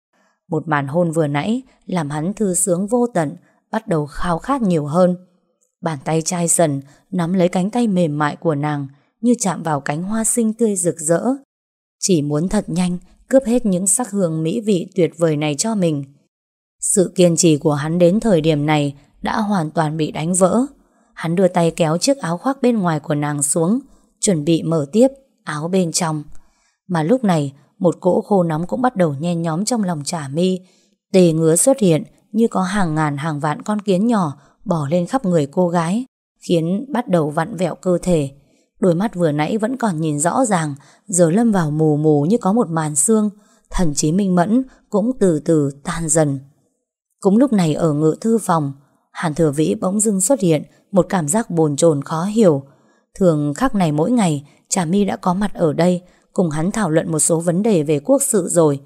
Một màn hôn vừa nãy làm hắn thư sướng vô tận, bắt đầu khao khát nhiều hơn. Bàn tay trai dần nắm lấy cánh tay mềm mại của nàng như chạm vào cánh hoa xinh tươi rực rỡ. Chỉ muốn thật nhanh cướp hết những sắc hương mỹ vị tuyệt vời này cho mình. Sự kiên trì của hắn đến thời điểm này đã hoàn toàn bị đánh vỡ. Hắn đưa tay kéo chiếc áo khoác bên ngoài của nàng xuống, chuẩn bị mở tiếp áo bên trong. Mà lúc này, một cỗ khô nóng cũng bắt đầu nhen nhóm trong lòng trả mi. Tề ngứa xuất hiện như có hàng ngàn hàng vạn con kiến nhỏ bỏ lên khắp người cô gái, khiến bắt đầu vặn vẹo cơ thể. Đôi mắt vừa nãy vẫn còn nhìn rõ ràng, giờ lâm vào mù mù như có một màn xương, thần trí minh mẫn cũng từ từ tan dần. Cũng lúc này ở ngự thư phòng, Hàn Thừa Vĩ bỗng dưng xuất hiện một cảm giác bồn chồn khó hiểu. Thường khắc này mỗi ngày, Trà My đã có mặt ở đây, cùng hắn thảo luận một số vấn đề về quốc sự rồi.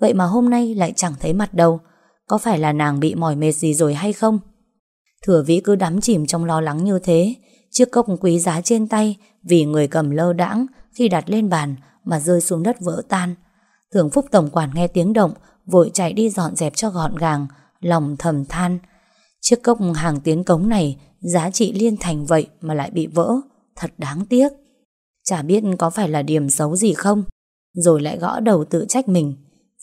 Vậy mà hôm nay lại chẳng thấy mặt đâu. Có phải là nàng bị mỏi mệt gì rồi hay không? Thừa vĩ cứ đắm chìm trong lo lắng như thế Chiếc cốc quý giá trên tay Vì người cầm lơ đãng Khi đặt lên bàn mà rơi xuống đất vỡ tan Thường Phúc Tổng quản nghe tiếng động Vội chạy đi dọn dẹp cho gọn gàng Lòng thầm than Chiếc cốc hàng tiến cống này Giá trị liên thành vậy mà lại bị vỡ Thật đáng tiếc Chả biết có phải là điểm xấu gì không Rồi lại gõ đầu tự trách mình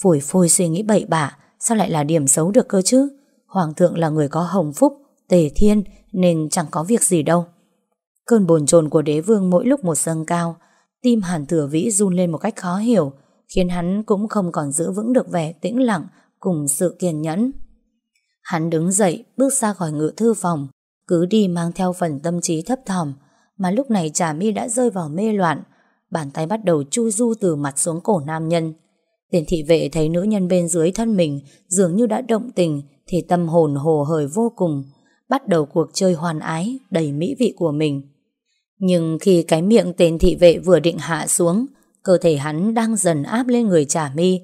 Phủi phôi suy nghĩ bậy bạ Sao lại là điểm xấu được cơ chứ Hoàng thượng là người có hồng phúc Tề Thiên nên chẳng có việc gì đâu. Cơn bồn chồn của đế vương mỗi lúc một dâng cao, tim Hàn Thừa Vĩ run lên một cách khó hiểu, khiến hắn cũng không còn giữ vững được vẻ tĩnh lặng cùng sự kiên nhẫn. Hắn đứng dậy, bước ra khỏi ngự thư phòng, cứ đi mang theo phần tâm trí thấp thỏm, mà lúc này Trà Mi đã rơi vào mê loạn, bàn tay bắt đầu chu du từ mặt xuống cổ nam nhân. Tên thị vệ thấy nữ nhân bên dưới thân mình dường như đã động tình thì tâm hồn hồ hởi vô cùng, bắt đầu cuộc chơi hoàn ái đầy mỹ vị của mình. Nhưng khi cái miệng tên thị vệ vừa định hạ xuống, cơ thể hắn đang dần áp lên người Trà Mi,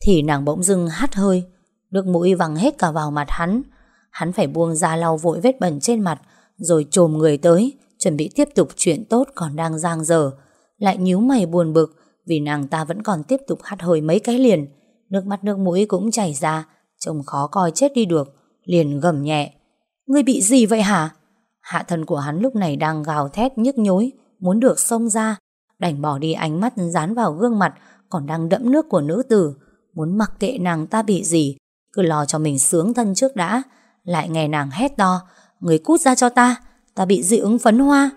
thì nàng bỗng dưng hắt hơi, nước mũi văng hết cả vào mặt hắn. Hắn phải buông ra lau vội vết bẩn trên mặt, rồi trồm người tới, chuẩn bị tiếp tục chuyện tốt còn đang giang dở. Lại nhíu mày buồn bực, vì nàng ta vẫn còn tiếp tục hắt hơi mấy cái liền. Nước mắt nước mũi cũng chảy ra, trông khó coi chết đi được, liền gầm nhẹ. Ngươi bị gì vậy hả? Hạ thân của hắn lúc này đang gào thét nhức nhối, muốn được xông ra, đành bỏ đi ánh mắt dán vào gương mặt còn đang đẫm nước của nữ tử, muốn mặc kệ nàng ta bị gì, cứ lo cho mình sướng thân trước đã, lại nghe nàng hét to, người cút ra cho ta, ta bị dị ứng phấn hoa.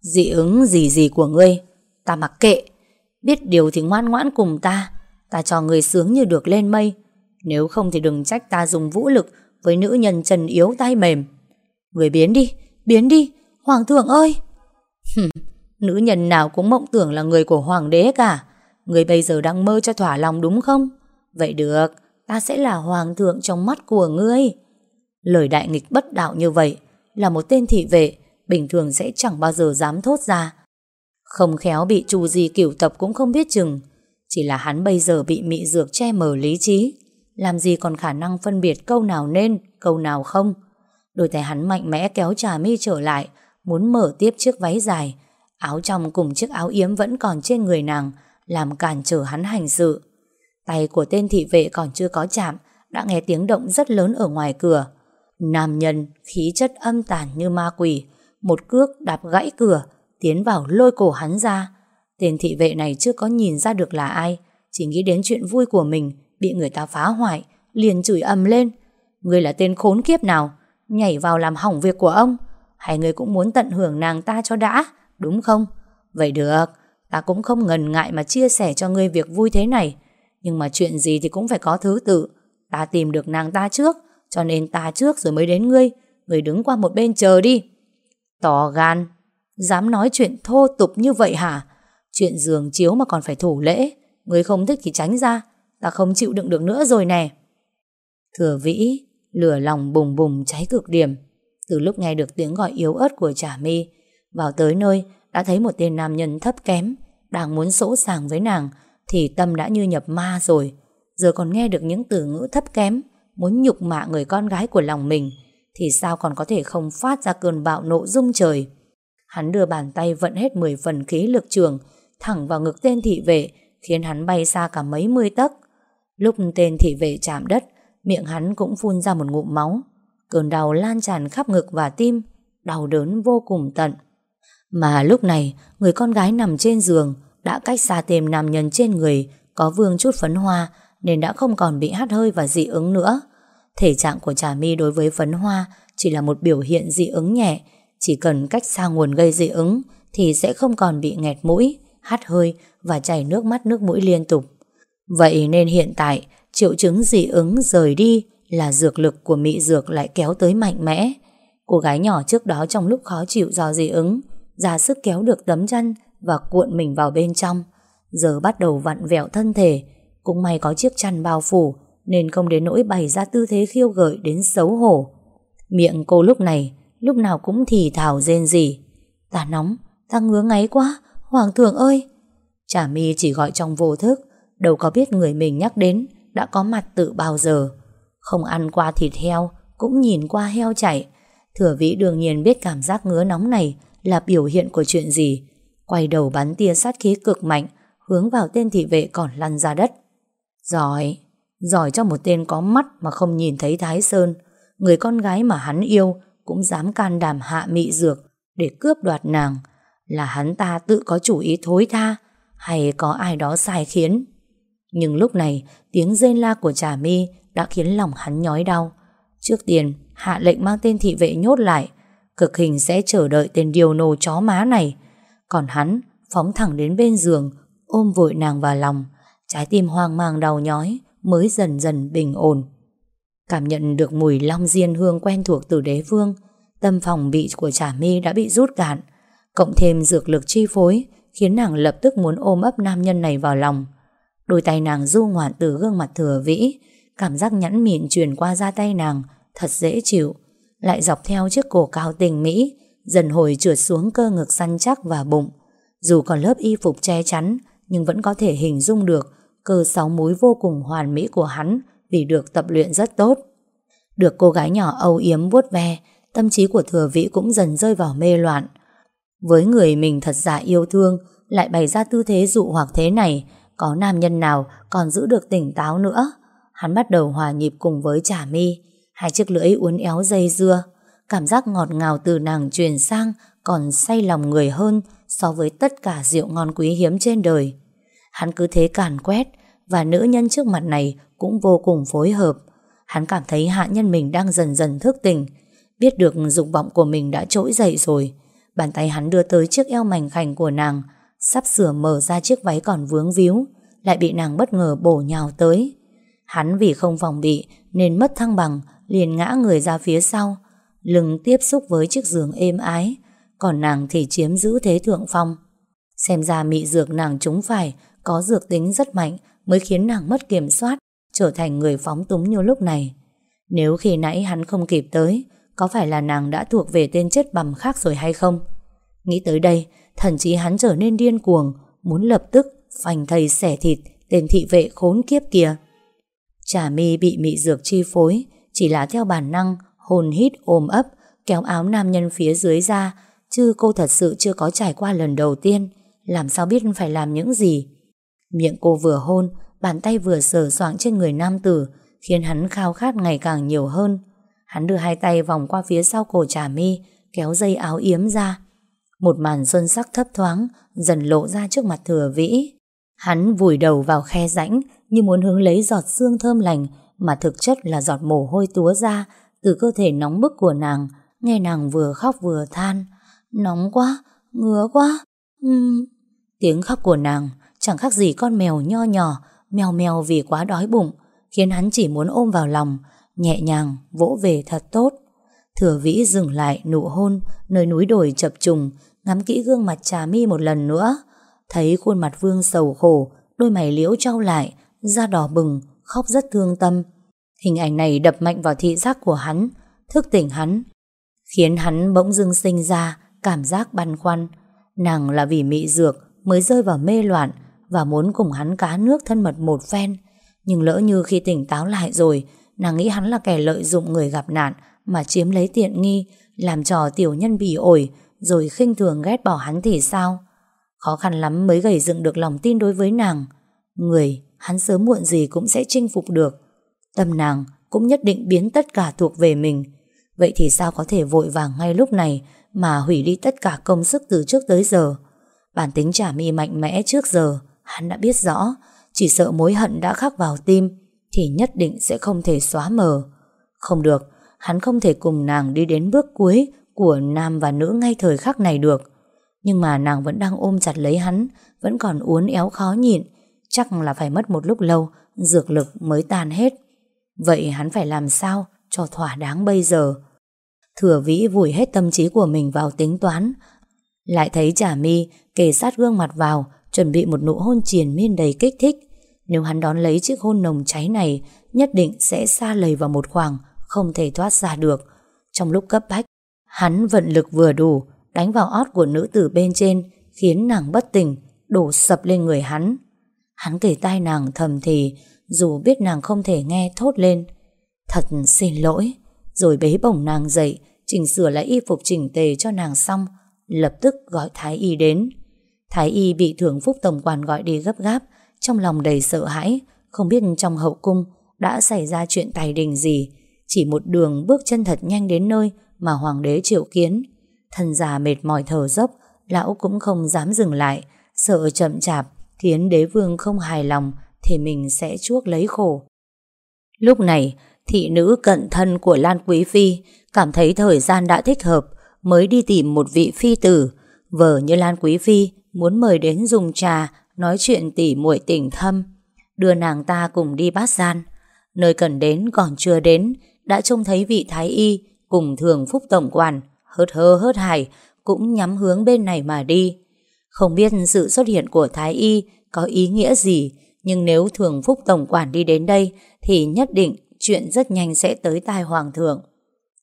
Dị ứng gì gì của ngươi, ta mặc kệ, biết điều thì ngoan ngoãn cùng ta, ta cho người sướng như được lên mây, nếu không thì đừng trách ta dùng vũ lực với nữ nhân trần yếu tay mềm. Người biến đi, biến đi, hoàng thượng ơi! nữ nhân nào cũng mộng tưởng là người của hoàng đế cả, người bây giờ đang mơ cho thỏa lòng đúng không? Vậy được, ta sẽ là hoàng thượng trong mắt của ngươi. Lời đại nghịch bất đạo như vậy là một tên thị vệ bình thường sẽ chẳng bao giờ dám thốt ra. Không khéo bị chu gì kiểu tập cũng không biết chừng. Chỉ là hắn bây giờ bị mị dược che mờ lý trí. Làm gì còn khả năng phân biệt câu nào nên, câu nào không. Đôi tay hắn mạnh mẽ kéo trà mi trở lại, muốn mở tiếp chiếc váy dài. Áo trong cùng chiếc áo yếm vẫn còn trên người nàng, làm cản trở hắn hành sự. Tay của tên thị vệ còn chưa có chạm, đã nghe tiếng động rất lớn ở ngoài cửa. Nam nhân, khí chất âm tàn như ma quỷ, một cước đạp gãy cửa, tiến vào lôi cổ hắn ra. Tên thị vệ này chưa có nhìn ra được là ai, chỉ nghĩ đến chuyện vui của mình, bị người ta phá hoại, liền chửi ầm lên. Người là tên khốn kiếp nào, nhảy vào làm hỏng việc của ông, hay người cũng muốn tận hưởng nàng ta cho đã, đúng không? Vậy được, ta cũng không ngần ngại mà chia sẻ cho ngươi việc vui thế này, nhưng mà chuyện gì thì cũng phải có thứ tự. Ta tìm được nàng ta trước, cho nên ta trước rồi mới đến ngươi. Ngươi đứng qua một bên chờ đi. Tỏ gan, dám nói chuyện thô tục như vậy hả? Chuyện giường chiếu mà còn phải thủ lễ. người không thích thì tránh ra. Ta không chịu đựng được nữa rồi nè. Thừa vĩ, lửa lòng bùng bùng cháy cực điểm. Từ lúc nghe được tiếng gọi yếu ớt của Trà mi vào tới nơi đã thấy một tên nam nhân thấp kém, đang muốn sỗ sàng với nàng, thì tâm đã như nhập ma rồi. Giờ còn nghe được những từ ngữ thấp kém, muốn nhục mạ người con gái của lòng mình, thì sao còn có thể không phát ra cơn bạo nộ rung trời. Hắn đưa bàn tay vận hết 10 phần khí lực trường, thẳng vào ngực tên thị vệ, khiến hắn bay xa cả mấy mươi tấc. Lúc tên thị vệ chạm đất, miệng hắn cũng phun ra một ngụm máu. Cơn đau lan tràn khắp ngực và tim, đau đớn vô cùng tận. Mà lúc này, người con gái nằm trên giường, đã cách xa tìm nam nhân trên người có vương chút phấn hoa nên đã không còn bị hát hơi và dị ứng nữa. Thể trạng của Trà My đối với phấn hoa chỉ là một biểu hiện dị ứng nhẹ, chỉ cần cách xa nguồn gây dị ứng thì sẽ không còn bị nghẹt mũi, hát hơi và chảy nước mắt nước mũi liên tục. Vậy nên hiện tại triệu chứng dị ứng rời đi là dược lực của mị dược lại kéo tới mạnh mẽ. Cô gái nhỏ trước đó trong lúc khó chịu do dị ứng ra sức kéo được tấm chăn và cuộn mình vào bên trong. Giờ bắt đầu vặn vẹo thân thể, cũng may có chiếc chăn bao phủ nên không đến nỗi bày ra tư thế khiêu gợi đến xấu hổ. Miệng cô lúc này lúc nào cũng thì thào rên rỉ. Ta nóng, ta ngứa ngáy quá, Hoàng thượng ơi! Chả mi chỉ gọi trong vô thức, đâu có biết người mình nhắc đến đã có mặt tự bao giờ. Không ăn qua thịt heo, cũng nhìn qua heo chạy. Thừa vĩ đương nhiên biết cảm giác ngứa nóng này là biểu hiện của chuyện gì, quay đầu bắn tia sát khí cực mạnh, hướng vào tên thị vệ còn lăn ra đất. Giỏi, giỏi cho một tên có mắt mà không nhìn thấy Thái Sơn, người con gái mà hắn yêu cũng dám can đảm hạ mị dược để cướp đoạt nàng. Là hắn ta tự có chủ ý thối tha hay có ai đó sai khiến. Nhưng lúc này tiếng rên la của trà mi đã khiến lòng hắn nhói đau. Trước tiên hạ lệnh mang tên thị vệ nhốt lại cực hình sẽ chờ đợi tên điều nô chó má này. Còn hắn phóng thẳng đến bên giường, ôm vội nàng vào lòng, trái tim hoang mang đau nhói mới dần dần bình ổn. Cảm nhận được mùi long diên hương quen thuộc từ đế vương, tâm phòng bị của Trà My đã bị rút cạn, cộng thêm dược lực chi phối, khiến nàng lập tức muốn ôm ấp nam nhân này vào lòng. Đôi tay nàng du ngoạn từ gương mặt thừa vĩ, cảm giác nhẵn mịn truyền qua da tay nàng, thật dễ chịu, lại dọc theo chiếc cổ cao tình mỹ, dần hồi trượt xuống cơ ngực săn chắc và bụng. Dù còn lớp y phục che chắn, nhưng vẫn có thể hình dung được cơ sáu múi vô cùng hoàn mỹ của hắn vì được tập luyện rất tốt. Được cô gái nhỏ âu yếm vuốt ve, tâm trí của thừa vĩ cũng dần rơi vào mê loạn. Với người mình thật giả yêu thương, lại bày ra tư thế dụ hoặc thế này, có nam nhân nào còn giữ được tỉnh táo nữa. Hắn bắt đầu hòa nhịp cùng với trà mi, hai chiếc lưỡi uốn éo dây dưa. Cảm giác ngọt ngào từ nàng truyền sang còn say lòng người hơn so với tất cả rượu ngon quý hiếm trên đời. Hắn cứ thế càn quét và nữ nhân trước mặt này cũng vô cùng phối hợp. Hắn cảm thấy hạ nhân mình đang dần dần thức tỉnh, biết được dục vọng của mình đã trỗi dậy rồi. Bàn tay hắn đưa tới chiếc eo mảnh khảnh của nàng, sắp sửa mở ra chiếc váy còn vướng víu, lại bị nàng bất ngờ bổ nhào tới. Hắn vì không phòng bị nên mất thăng bằng, liền ngã người ra phía sau, lưng tiếp xúc với chiếc giường êm ái, còn nàng thì chiếm giữ thế thượng phong. Xem ra mị dược nàng trúng phải, có dược tính rất mạnh mới khiến nàng mất kiểm soát, trở thành người phóng túng như lúc này. Nếu khi nãy hắn không kịp tới, có phải là nàng đã thuộc về tên chết bầm khác rồi hay không? Nghĩ tới đây, thần chí hắn trở nên điên cuồng, muốn lập tức phành thầy xẻ thịt tên thị vệ khốn kiếp kia. Trà mi bị mị dược chi phối, chỉ là theo bản năng, hồn hít ôm ấp, kéo áo nam nhân phía dưới ra, chứ cô thật sự chưa có trải qua lần đầu tiên, làm sao biết phải làm những gì. Miệng cô vừa hôn, bàn tay vừa sờ soạng trên người nam tử, khiến hắn khao khát ngày càng nhiều hơn. Hắn đưa hai tay vòng qua phía sau cổ trà mi, kéo dây áo yếm ra. Một màn xuân sắc thấp thoáng, dần lộ ra trước mặt thừa vĩ. Hắn vùi đầu vào khe rãnh, như muốn hướng lấy giọt xương thơm lành, mà thực chất là giọt mồ hôi túa ra từ cơ thể nóng bức của nàng, nghe nàng vừa khóc vừa than. Nóng quá, ngứa quá. Uhm. Tiếng khóc của nàng chẳng khác gì con mèo nho nhỏ, mèo mèo vì quá đói bụng, khiến hắn chỉ muốn ôm vào lòng, nhẹ nhàng vỗ về thật tốt. Thừa vĩ dừng lại nụ hôn nơi núi đồi chập trùng, ngắm kỹ gương mặt trà mi một lần nữa. Thấy khuôn mặt vương sầu khổ, đôi mày liễu trao lại, da đỏ bừng, khóc rất thương tâm. Hình ảnh này đập mạnh vào thị giác của hắn, thức tỉnh hắn, khiến hắn bỗng dưng sinh ra cảm giác băn khoăn. Nàng là vì mị dược mới rơi vào mê loạn và muốn cùng hắn cá nước thân mật một phen. Nhưng lỡ như khi tỉnh táo lại rồi, nàng nghĩ hắn là kẻ lợi dụng người gặp nạn mà chiếm lấy tiện nghi, làm trò tiểu nhân bị ổi, rồi khinh thường ghét bỏ hắn thì sao? Khó khăn lắm mới gầy dựng được lòng tin đối với nàng. Người, hắn sớm muộn gì cũng sẽ chinh phục được. Tâm nàng cũng nhất định biến tất cả thuộc về mình. Vậy thì sao có thể vội vàng ngay lúc này mà hủy đi tất cả công sức từ trước tới giờ? Bản tính trả mi mạnh mẽ trước giờ, hắn đã biết rõ, chỉ sợ mối hận đã khắc vào tim, thì nhất định sẽ không thể xóa mờ. Không được, hắn không thể cùng nàng đi đến bước cuối của nam và nữ ngay thời khắc này được. Nhưng mà nàng vẫn đang ôm chặt lấy hắn, vẫn còn uốn éo khó nhịn, chắc là phải mất một lúc lâu, dược lực mới tan hết. Vậy hắn phải làm sao cho thỏa đáng bây giờ? Thừa vĩ vùi hết tâm trí của mình vào tính toán, lại thấy trả mi kề sát gương mặt vào, chuẩn bị một nụ hôn triền miên đầy kích thích. Nếu hắn đón lấy chiếc hôn nồng cháy này, nhất định sẽ xa lầy vào một khoảng, không thể thoát ra được. Trong lúc cấp bách, hắn vận lực vừa đủ, đánh vào ót của nữ tử bên trên, khiến nàng bất tỉnh, đổ sập lên người hắn. Hắn kể tai nàng thầm thì, dù biết nàng không thể nghe thốt lên. Thật xin lỗi, rồi bế bổng nàng dậy, chỉnh sửa lại y phục chỉnh tề cho nàng xong, lập tức gọi Thái Y đến. Thái Y bị thưởng phúc tổng quản gọi đi gấp gáp, trong lòng đầy sợ hãi, không biết trong hậu cung đã xảy ra chuyện tài đình gì. Chỉ một đường bước chân thật nhanh đến nơi mà hoàng đế triệu kiến. Thân già mệt mỏi thở dốc, lão cũng không dám dừng lại, sợ chậm chạp, khiến đế vương không hài lòng thì mình sẽ chuốc lấy khổ. Lúc này, thị nữ cận thân của Lan Quý Phi cảm thấy thời gian đã thích hợp, mới đi tìm một vị phi tử, vợ như Lan Quý Phi muốn mời đến dùng trà, nói chuyện tỉ muội tình thâm, đưa nàng ta cùng đi bát gian. Nơi cần đến còn chưa đến, đã trông thấy vị thái y cùng thường phúc tổng quản, hớt hơ hớt hải, cũng nhắm hướng bên này mà đi. Không biết sự xuất hiện của thái y có ý nghĩa gì, nhưng nếu thường phúc tổng quản đi đến đây thì nhất định chuyện rất nhanh sẽ tới tai hoàng thượng.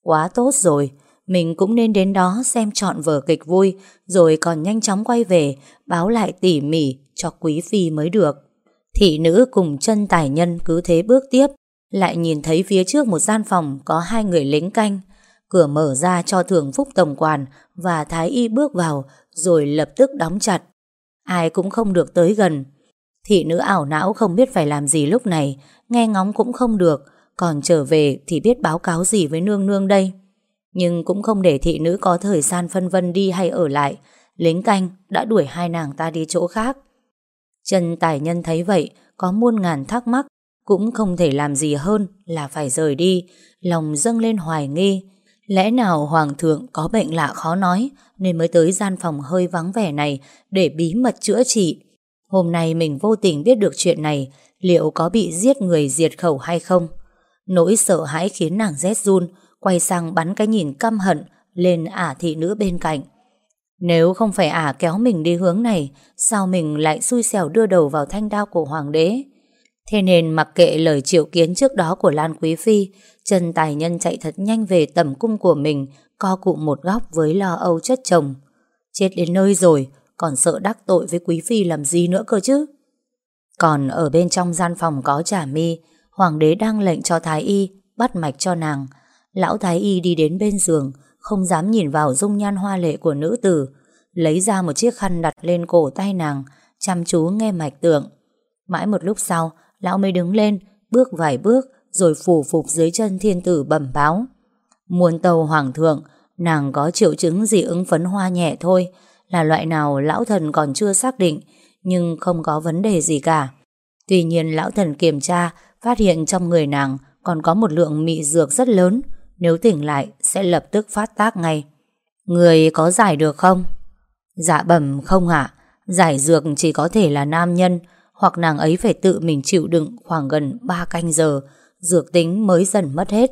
Quá tốt rồi, mình cũng nên đến đó xem trọn vở kịch vui rồi còn nhanh chóng quay về báo lại tỉ mỉ cho quý phi mới được. Thị nữ cùng chân tài nhân cứ thế bước tiếp lại nhìn thấy phía trước một gian phòng có hai người lính canh. Cửa mở ra cho thường phúc tổng quản và thái y bước vào rồi lập tức đóng chặt. Ai cũng không được tới gần. Thị nữ ảo não không biết phải làm gì lúc này, nghe ngóng cũng không được, còn trở về thì biết báo cáo gì với nương nương đây. Nhưng cũng không để thị nữ có thời gian phân vân đi hay ở lại, lính canh đã đuổi hai nàng ta đi chỗ khác. Trần Tài Nhân thấy vậy, có muôn ngàn thắc mắc, cũng không thể làm gì hơn là phải rời đi, lòng dâng lên hoài nghi. Lẽ nào Hoàng thượng có bệnh lạ khó nói nên mới tới gian phòng hơi vắng vẻ này để bí mật chữa trị. Hôm nay mình vô tình biết được chuyện này, liệu có bị giết người diệt khẩu hay không? Nỗi sợ hãi khiến nàng rét run, quay sang bắn cái nhìn căm hận lên ả thị nữ bên cạnh. Nếu không phải ả kéo mình đi hướng này, sao mình lại xui xẻo đưa đầu vào thanh đao của hoàng đế? Thế nên mặc kệ lời triệu kiến trước đó của Lan Quý Phi, Trần Tài Nhân chạy thật nhanh về tầm cung của mình, co cụm một góc với lo âu chất chồng. Chết đến nơi rồi, còn sợ đắc tội với Quý Phi làm gì nữa cơ chứ? Còn ở bên trong gian phòng có trả mi, Hoàng đế đang lệnh cho Thái Y bắt mạch cho nàng. Lão Thái Y đi đến bên giường, không dám nhìn vào dung nhan hoa lệ của nữ tử, lấy ra một chiếc khăn đặt lên cổ tay nàng, chăm chú nghe mạch tượng. Mãi một lúc sau, lão mới đứng lên, bước vài bước, rồi phủ phục dưới chân thiên tử bẩm báo. Muôn tàu hoàng thượng, nàng có triệu chứng dị ứng phấn hoa nhẹ thôi, là loại nào lão thần còn chưa xác định, nhưng không có vấn đề gì cả. Tuy nhiên lão thần kiểm tra, phát hiện trong người nàng còn có một lượng mị dược rất lớn, nếu tỉnh lại sẽ lập tức phát tác ngay. Người có giải được không? Dạ bẩm không ạ, giải dược chỉ có thể là nam nhân, hoặc nàng ấy phải tự mình chịu đựng khoảng gần 3 canh giờ, dược tính mới dần mất hết.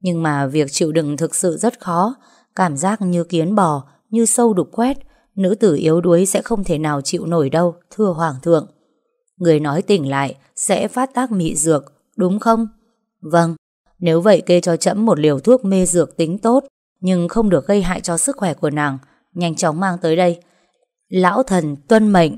Nhưng mà việc chịu đựng thực sự rất khó, cảm giác như kiến bò, như sâu đục quét, nữ tử yếu đuối sẽ không thể nào chịu nổi đâu, thưa Hoàng thượng. Người nói tỉnh lại sẽ phát tác mị dược, đúng không? Vâng, nếu vậy kê cho chậm một liều thuốc mê dược tính tốt, nhưng không được gây hại cho sức khỏe của nàng, nhanh chóng mang tới đây. Lão thần tuân mệnh.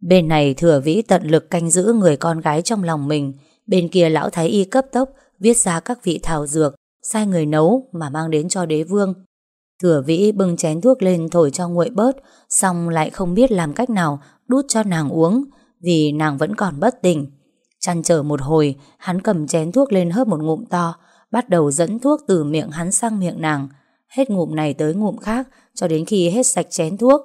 Bên này thừa vĩ tận lực canh giữ người con gái trong lòng mình, bên kia lão thái y cấp tốc viết ra các vị thảo dược, sai người nấu mà mang đến cho đế vương. Thừa vĩ bưng chén thuốc lên thổi cho nguội bớt, xong lại không biết làm cách nào đút cho nàng uống, vì nàng vẫn còn bất tỉnh. Chăn trở một hồi, hắn cầm chén thuốc lên hớp một ngụm to, bắt đầu dẫn thuốc từ miệng hắn sang miệng nàng, hết ngụm này tới ngụm khác cho đến khi hết sạch chén thuốc.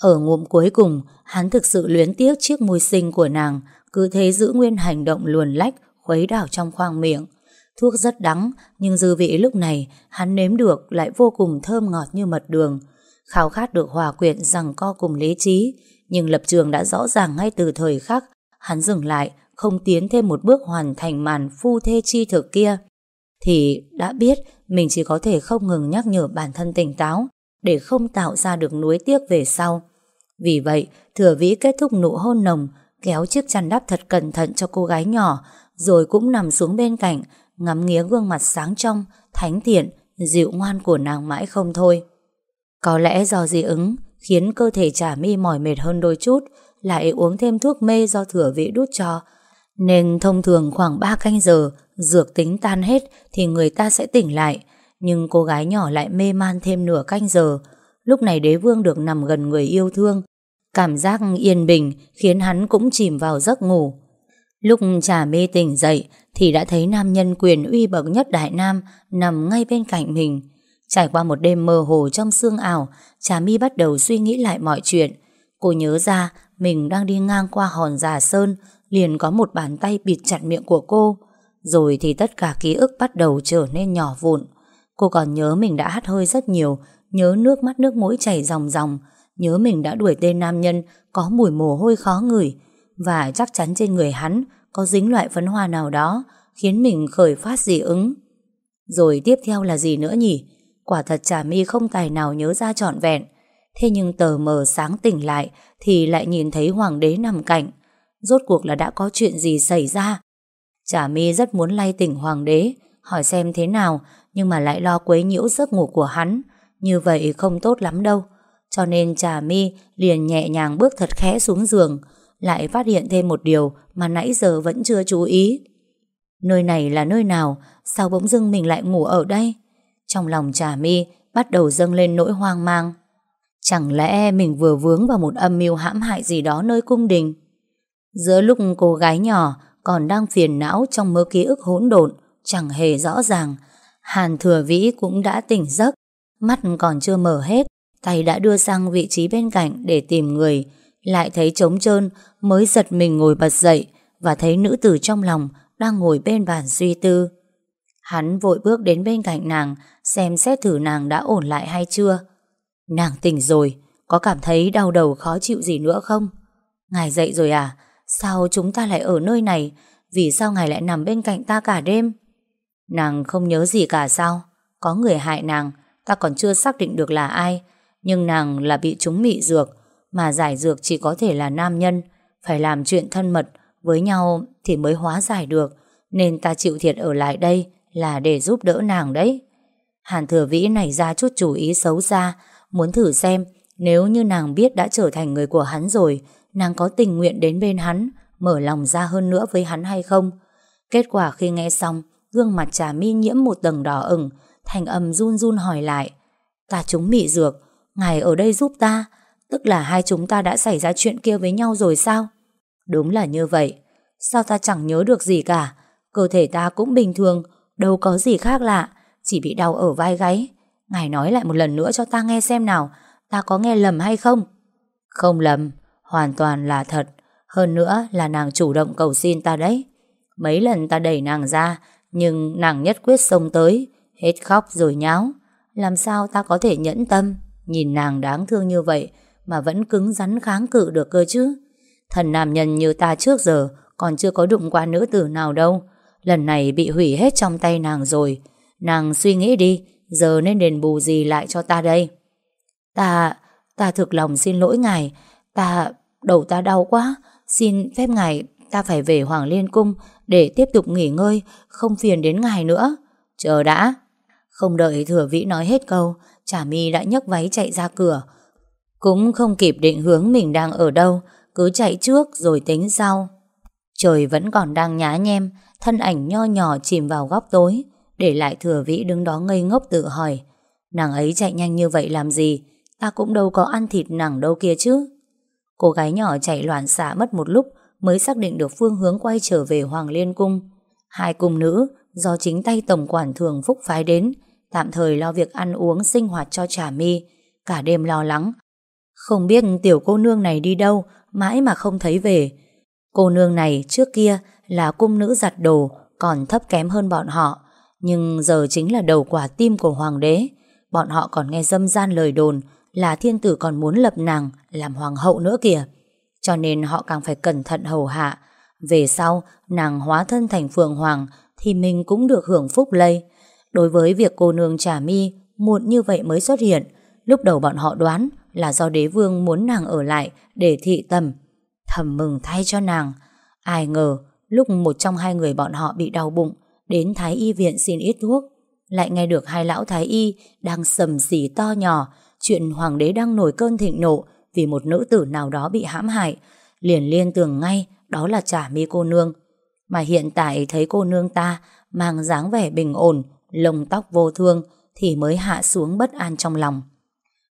Ở ngụm cuối cùng, hắn thực sự luyến tiếc chiếc môi sinh của nàng, cứ thế giữ nguyên hành động luồn lách, khuấy đảo trong khoang miệng. Thuốc rất đắng, nhưng dư vị lúc này hắn nếm được lại vô cùng thơm ngọt như mật đường. Khao khát được hòa quyện rằng co cùng lý trí, nhưng lập trường đã rõ ràng ngay từ thời khắc. Hắn dừng lại, không tiến thêm một bước hoàn thành màn phu thê chi thực kia. Thì đã biết mình chỉ có thể không ngừng nhắc nhở bản thân tỉnh táo, để không tạo ra được nuối tiếc về sau. Vì vậy, thừa vĩ kết thúc nụ hôn nồng, kéo chiếc chăn đắp thật cẩn thận cho cô gái nhỏ, rồi cũng nằm xuống bên cạnh, ngắm nghía gương mặt sáng trong, thánh thiện, dịu ngoan của nàng mãi không thôi. Có lẽ do dị ứng, khiến cơ thể trả mi mỏi mệt hơn đôi chút, lại uống thêm thuốc mê do thừa vĩ đút cho, nên thông thường khoảng 3 canh giờ, dược tính tan hết thì người ta sẽ tỉnh lại, nhưng cô gái nhỏ lại mê man thêm nửa canh giờ. Lúc này đế vương được nằm gần người yêu thương. Cảm giác yên bình khiến hắn cũng chìm vào giấc ngủ. Lúc trà mê tỉnh dậy thì đã thấy nam nhân quyền uy bậc nhất Đại Nam nằm ngay bên cạnh mình. Trải qua một đêm mơ hồ trong sương ảo, trà mi bắt đầu suy nghĩ lại mọi chuyện. Cô nhớ ra mình đang đi ngang qua hòn già sơn, liền có một bàn tay bịt chặt miệng của cô. Rồi thì tất cả ký ức bắt đầu trở nên nhỏ vụn. Cô còn nhớ mình đã hát hơi rất nhiều, Nhớ nước mắt nước mũi chảy ròng ròng Nhớ mình đã đuổi tên nam nhân Có mùi mồ hôi khó ngửi. Và chắc chắn trên người hắn Có dính loại phấn hoa nào đó Khiến mình khởi phát dị ứng. Rồi tiếp theo là gì nữa nhỉ? Quả thật Trà My không tài nào nhớ ra trọn vẹn. Thế nhưng tờ mờ sáng tỉnh lại Thì lại nhìn thấy hoàng đế nằm cạnh. Rốt cuộc là đã có chuyện gì xảy ra? Trà My rất muốn lay tỉnh hoàng đế, Hỏi xem thế nào, Nhưng mà lại lo quấy nhiễu giấc ngủ của hắn. Như vậy không tốt lắm đâu. Cho nên Trà My liền nhẹ nhàng bước thật khẽ xuống giường, Lại phát hiện thêm một điều Mà nãy giờ vẫn chưa chú ý. Nơi này là nơi nào? Sao bỗng dưng mình lại ngủ ở đây? Trong lòng Trà My Bắt đầu dâng lên nỗi hoang mang. Chẳng lẽ mình vừa vướng vào một âm mưu hãm hại gì đó nơi cung đình? Giữa lúc cô gái nhỏ còn đang phiền não trong mơ ký ức hỗn độn, chẳng hề rõ ràng. Hàn Thừa Vĩ cũng đã tỉnh giấc, mắt còn chưa mở hết, tay đã đưa sang vị trí bên cạnh để tìm người, lại thấy trống trơn mới giật mình ngồi bật dậy và thấy nữ tử trong lòng đang ngồi bên bàn suy tư. Hắn vội bước đến bên cạnh nàng, xem xét thử nàng đã ổn lại hay chưa. Nàng tỉnh rồi, có cảm thấy đau đầu khó chịu gì nữa không? Ngài dậy rồi à? Sao chúng ta lại ở nơi này? Vì sao ngài lại nằm bên cạnh ta cả đêm? Nàng không nhớ gì cả sao? Có người hại nàng, Ta còn chưa xác định được là ai. Nhưng nàng là bị chúng mị dược, Mà giải dược chỉ có thể là nam nhân. Phải làm chuyện thân mật Với nhau thì mới hóa giải được. Nên ta chịu thiệt ở lại đây Là để giúp đỡ nàng đấy. Hàn thừa vĩ này ra chút chủ ý xấu xa, Muốn thử xem Nếu như nàng biết đã trở thành người của hắn rồi nàng có tình nguyện đến bên hắn, mở lòng ra hơn nữa với hắn hay không. Kết quả khi nghe xong, gương mặt trà mi nhiễm một tầng đỏ ửng, thành âm run run hỏi lại. Ta chúng mị dược, ngài ở đây giúp ta, tức là hai chúng ta đã xảy ra chuyện kia với nhau rồi sao? Đúng là như vậy, sao ta chẳng nhớ được gì cả, cơ thể ta cũng bình thường, đâu có gì khác lạ, chỉ bị đau ở vai gáy. Ngài nói lại một lần nữa cho ta nghe xem nào, ta có nghe lầm hay không? Không lầm, Hoàn toàn là thật. Hơn nữa là nàng chủ động cầu xin ta đấy. Mấy lần ta đẩy nàng ra, Nhưng nàng nhất quyết xông tới, Hết khóc rồi nháo. Làm sao ta có thể nhẫn tâm? Nhìn nàng đáng thương như vậy Mà vẫn cứng rắn kháng cự được cơ chứ? Thần nam nhân như ta trước giờ Còn chưa có đụng qua nữ tử nào đâu. Lần này bị hủy hết trong tay nàng rồi. Nàng suy nghĩ đi, Giờ nên đền bù gì lại cho ta đây? Ta Ta thực lòng xin lỗi ngài Ta, đầu ta đau quá, xin phép ngài ta phải về Hoàng Liên Cung để tiếp tục nghỉ ngơi, không phiền đến ngài nữa. Chờ đã. Không đợi thừa vĩ nói hết câu, Trà mi đã nhấc váy chạy ra cửa. Cũng không kịp định hướng mình đang ở đâu, cứ chạy trước rồi tính sau. Trời vẫn còn đang nhá nhem, thân ảnh nho nhỏ chìm vào góc tối, để lại thừa vĩ đứng đó ngây ngốc tự hỏi. Nàng ấy chạy nhanh như vậy làm gì? Ta cũng đâu có ăn thịt nàng đâu kia chứ. Cô gái nhỏ chạy loạn xạ mất một lúc mới xác định được phương hướng quay trở về Hoàng Liên Cung. Hai cung nữ do chính tay tổng quản thường Phúc phái đến, tạm thời lo việc ăn uống sinh hoạt cho Trà Mi, cả đêm lo lắng. Không biết tiểu cô nương này đi đâu, mãi mà không thấy về. Cô nương này trước kia là cung nữ giặt đồ, còn thấp kém hơn bọn họ, nhưng giờ chính là đầu quả tim của hoàng đế. Bọn họ còn nghe dâm gian lời đồn là thiên tử còn muốn lập nàng làm hoàng hậu nữa kìa. Cho nên họ càng phải cẩn thận hầu hạ. Về sau, nàng hóa thân thành phượng hoàng thì mình cũng được hưởng phúc lây. Đối với việc cô nương trả mi muộn như vậy mới xuất hiện, lúc đầu bọn họ đoán là do đế vương muốn nàng ở lại để thị tầm. Thầm mừng thay cho nàng. Ai ngờ, lúc một trong hai người bọn họ bị đau bụng, đến Thái Y viện xin ít thuốc, lại nghe được hai lão Thái Y đang sầm xỉ to nhỏ chuyện hoàng đế đang nổi cơn thịnh nộ vì một nữ tử nào đó bị hãm hại, liền liên tưởng ngay đó là trả mi cô nương. Mà hiện tại thấy cô nương ta mang dáng vẻ bình ổn, lông tóc vô thương thì mới hạ xuống bất an trong lòng.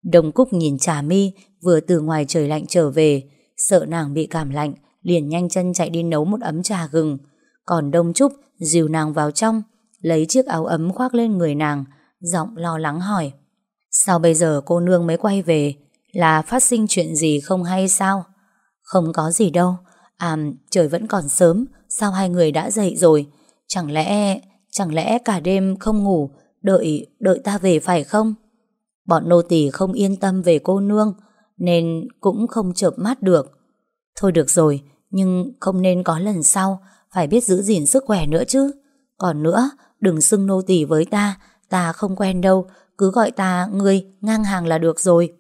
Đồng Cúc nhìn Trà Mi vừa từ ngoài trời lạnh trở về, sợ nàng bị cảm lạnh, liền nhanh chân chạy đi nấu một ấm trà gừng. Còn Đông Trúc dìu nàng vào trong, lấy chiếc áo ấm khoác lên người nàng, giọng lo lắng hỏi. Sao bây giờ cô nương mới quay về? Là phát sinh chuyện gì không hay sao? Không có gì đâu. À, trời vẫn còn sớm, sao hai người đã dậy rồi? Chẳng lẽ, chẳng lẽ cả đêm không ngủ, đợi, đợi ta về phải không? Bọn nô tỳ không yên tâm về cô nương Nên cũng không chợp mắt được Thôi được rồi Nhưng không nên có lần sau Phải biết giữ gìn sức khỏe nữa chứ Còn nữa đừng xưng nô tỳ với ta Ta không quen đâu cứ gọi ta người ngang hàng là được rồi.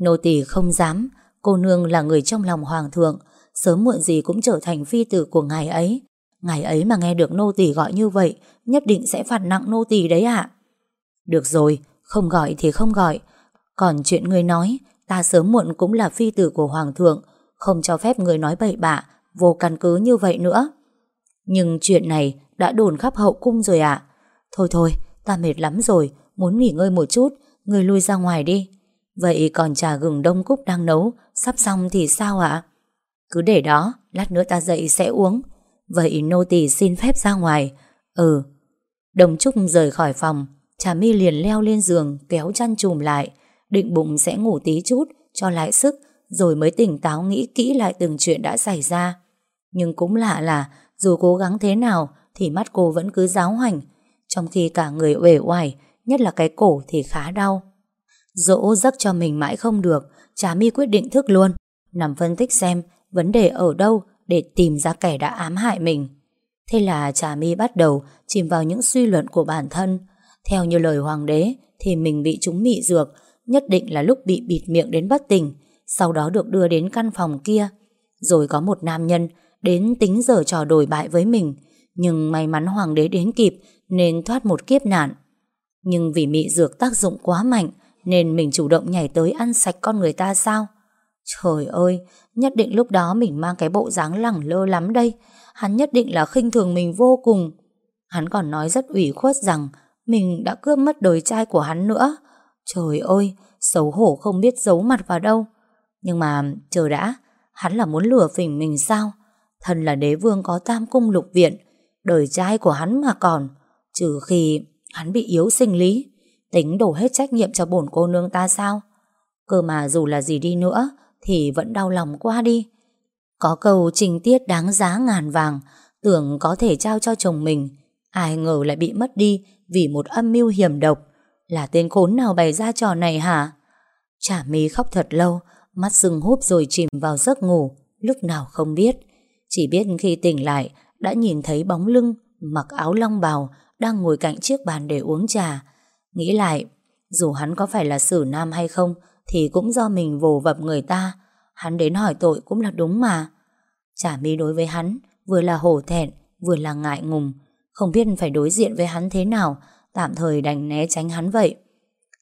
Nô tỳ không dám, Cô nương là người trong lòng hoàng thượng, Sớm muộn gì cũng trở thành phi tử của ngài ấy. Ngài ấy mà nghe được nô tỳ gọi như vậy, Nhất định sẽ phạt nặng nô tỳ đấy ạ. Được rồi, Không gọi thì không gọi. Còn chuyện người nói, Ta sớm muộn cũng là phi tử của hoàng thượng, Không cho phép người nói bậy bạ, Vô căn cứ như vậy nữa. Nhưng chuyện này đã đồn khắp hậu cung rồi ạ. Thôi thôi, Ta mệt lắm rồi Muốn nghỉ ngơi một chút, Người lui ra ngoài đi. Vậy còn trà gừng đông cúc đang nấu, Sắp xong thì sao ạ? Cứ để đó, Lát nữa ta dậy sẽ uống. Vậy nô tỳ xin phép ra ngoài. Ừ. Đồng Trúc rời khỏi phòng, Trà mi liền leo lên giường, Kéo chăn chùm lại. Định bụng sẽ ngủ tí chút, Cho lại sức, Rồi mới tỉnh táo nghĩ kỹ lại từng chuyện đã xảy ra. Nhưng cũng lạ là, Dù cố gắng thế nào, Thì mắt cô vẫn cứ giáo hoành. Trong khi cả người uể oải Nhất là cái cổ thì khá đau Dỗ giấc cho mình mãi không được Trà mi quyết định thức luôn Nằm phân tích xem vấn đề ở đâu để tìm ra kẻ đã ám hại mình. Thế là Trà My bắt đầu chìm vào những suy luận của bản thân. Theo như lời hoàng đế thì mình bị trúng mị dược, nhất định là lúc bị bịt miệng đến bất tỉnh, sau đó được đưa đến căn phòng kia. Rồi có một nam nhân đến tính giờ trò đổi bại với mình, nhưng may mắn hoàng đế đến kịp nên thoát một kiếp nạn. Nhưng vì mị dược tác dụng quá mạnh nên mình chủ động nhảy tới ăn sạch con người ta sao? Trời ơi, nhất định lúc đó mình mang cái bộ dáng lẳng lơ lắm đây. Hắn nhất định là khinh thường mình vô cùng. Hắn còn nói rất ủy khuất rằng mình đã cướp mất đời trai của hắn nữa. Trời ơi, xấu hổ không biết giấu mặt vào đâu. Nhưng mà, chờ đã, hắn là muốn lừa phỉnh mình sao? Thần là đế vương có tam cung lục viện, đời trai của hắn mà còn. Trừ khi hắn bị yếu sinh lý, tính đổ hết trách nhiệm cho bổn cô nương ta sao? Cơ mà dù là gì đi nữa, thì vẫn đau lòng qua đi. Có câu trình tiết đáng giá ngàn vàng, tưởng có thể trao cho chồng mình, ai ngờ lại bị mất đi vì một âm mưu hiểm độc. Là tên khốn nào bày ra trò này hả? Chả mi khóc thật lâu, mắt sưng húp rồi chìm vào giấc ngủ, lúc nào không biết. Chỉ biết khi tỉnh lại, đã nhìn thấy bóng lưng, mặc áo long bào, đang ngồi cạnh chiếc bàn để uống trà. Nghĩ lại, dù hắn có phải là xử nam hay không, thì cũng do mình vồ vập người ta. Hắn đến hỏi tội cũng là đúng mà. Chả mi đối với hắn, vừa là hổ thẹn, vừa là ngại ngùng. Không biết phải đối diện với hắn thế nào, tạm thời đành né tránh hắn vậy.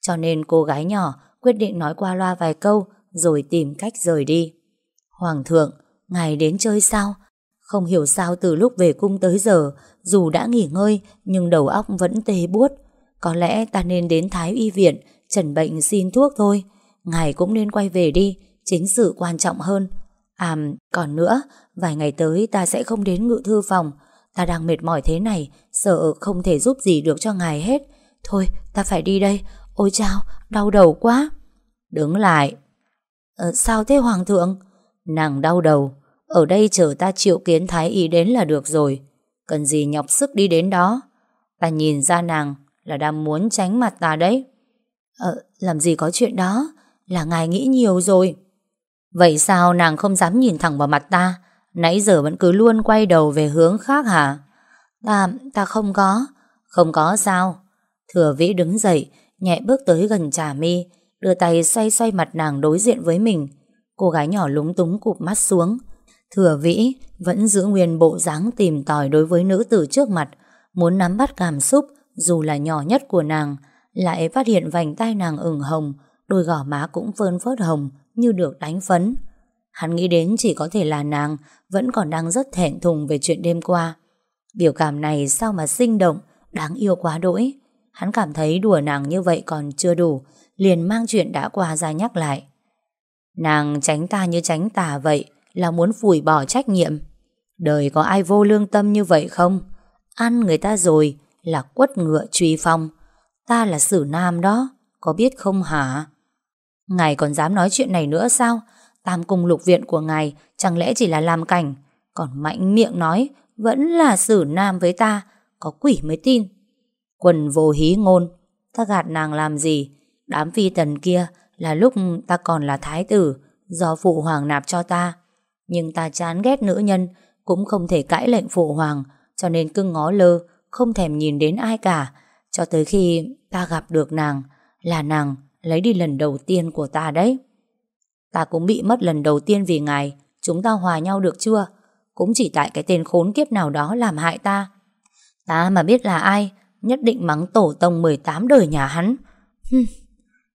Cho nên cô gái nhỏ quyết định nói qua loa vài câu, rồi tìm cách rời đi. Hoàng thượng, ngài đến chơi sao? Không hiểu sao từ lúc về cung tới giờ, dù đã nghỉ ngơi, nhưng đầu óc vẫn tê buốt. Có lẽ ta nên đến Thái Y Viện, trần bệnh xin thuốc thôi. Ngài cũng nên quay về đi Chính sự quan trọng hơn. À còn nữa Vài ngày tới ta sẽ không đến ngự thư phòng. Ta đang mệt mỏi thế này Sợ không thể giúp gì được cho ngài hết. Thôi ta phải đi đây. Ôi chao đau đầu quá. Đứng lại. Ờ, Sao thế hoàng thượng? Nàng đau đầu. Ở đây chờ ta triệu kiến thái y đến là được rồi. Cần gì nhọc sức đi đến đó. Ta nhìn ra nàng Là đang muốn tránh mặt ta đấy. Ờ làm gì có chuyện đó? Là ngài nghĩ nhiều rồi. Vậy sao nàng không dám nhìn thẳng vào mặt ta? Nãy giờ vẫn cứ luôn quay đầu về hướng khác hả? Ta, ta không có. Không có sao. Thừa vĩ đứng dậy Nhẹ bước tới gần trà mi Đưa tay xoay xoay mặt nàng đối diện với mình. Cô gái nhỏ lúng túng cụp mắt xuống. Thừa vĩ, vẫn giữ nguyên bộ dáng tìm tòi đối với nữ tử trước mặt. Muốn nắm bắt cảm xúc, Dù là nhỏ nhất của nàng, Lại phát hiện vành tai nàng ửng hồng, Đôi gò má cũng phơn phớt hồng Như được đánh phấn. Hắn nghĩ đến chỉ có thể là nàng Vẫn còn đang rất thẹn thùng về chuyện đêm qua. Biểu cảm này sao mà sinh động, Đáng yêu quá đỗi. Hắn cảm thấy đùa nàng như vậy còn chưa đủ, Liền mang chuyện đã qua ra nhắc lại. Nàng tránh ta như tránh tà vậy là muốn phủi bỏ trách nhiệm Đời có ai vô lương tâm như vậy không Ăn người ta rồi Là quất ngựa truy phong Ta là sử nam đó Có biết không hả Ngài còn dám nói chuyện này nữa sao? Tam cung lục viện của ngài chẳng lẽ chỉ là làm cảnh, còn mạnh miệng nói vẫn là sử nam với ta, có quỷ mới tin. Quần vô hí ngôn, ta gạt nàng làm gì? Đám phi tần kia là lúc ta còn là thái tử, do phụ hoàng nạp cho ta. Nhưng ta chán ghét nữ nhân, cũng không thể cãi lệnh phụ hoàng, cho nên cứ ngó lơ, không thèm nhìn đến ai cả, cho tới khi ta gặp được nàng, là nàng lấy đi lần đầu tiên của ta đấy. Ta cũng bị mất lần đầu tiên vì ngài, chúng ta hòa nhau được chưa? Cũng chỉ tại cái tên khốn kiếp nào đó làm hại ta. Ta mà biết là ai, nhất định mắng tổ tông 18 đời nhà hắn.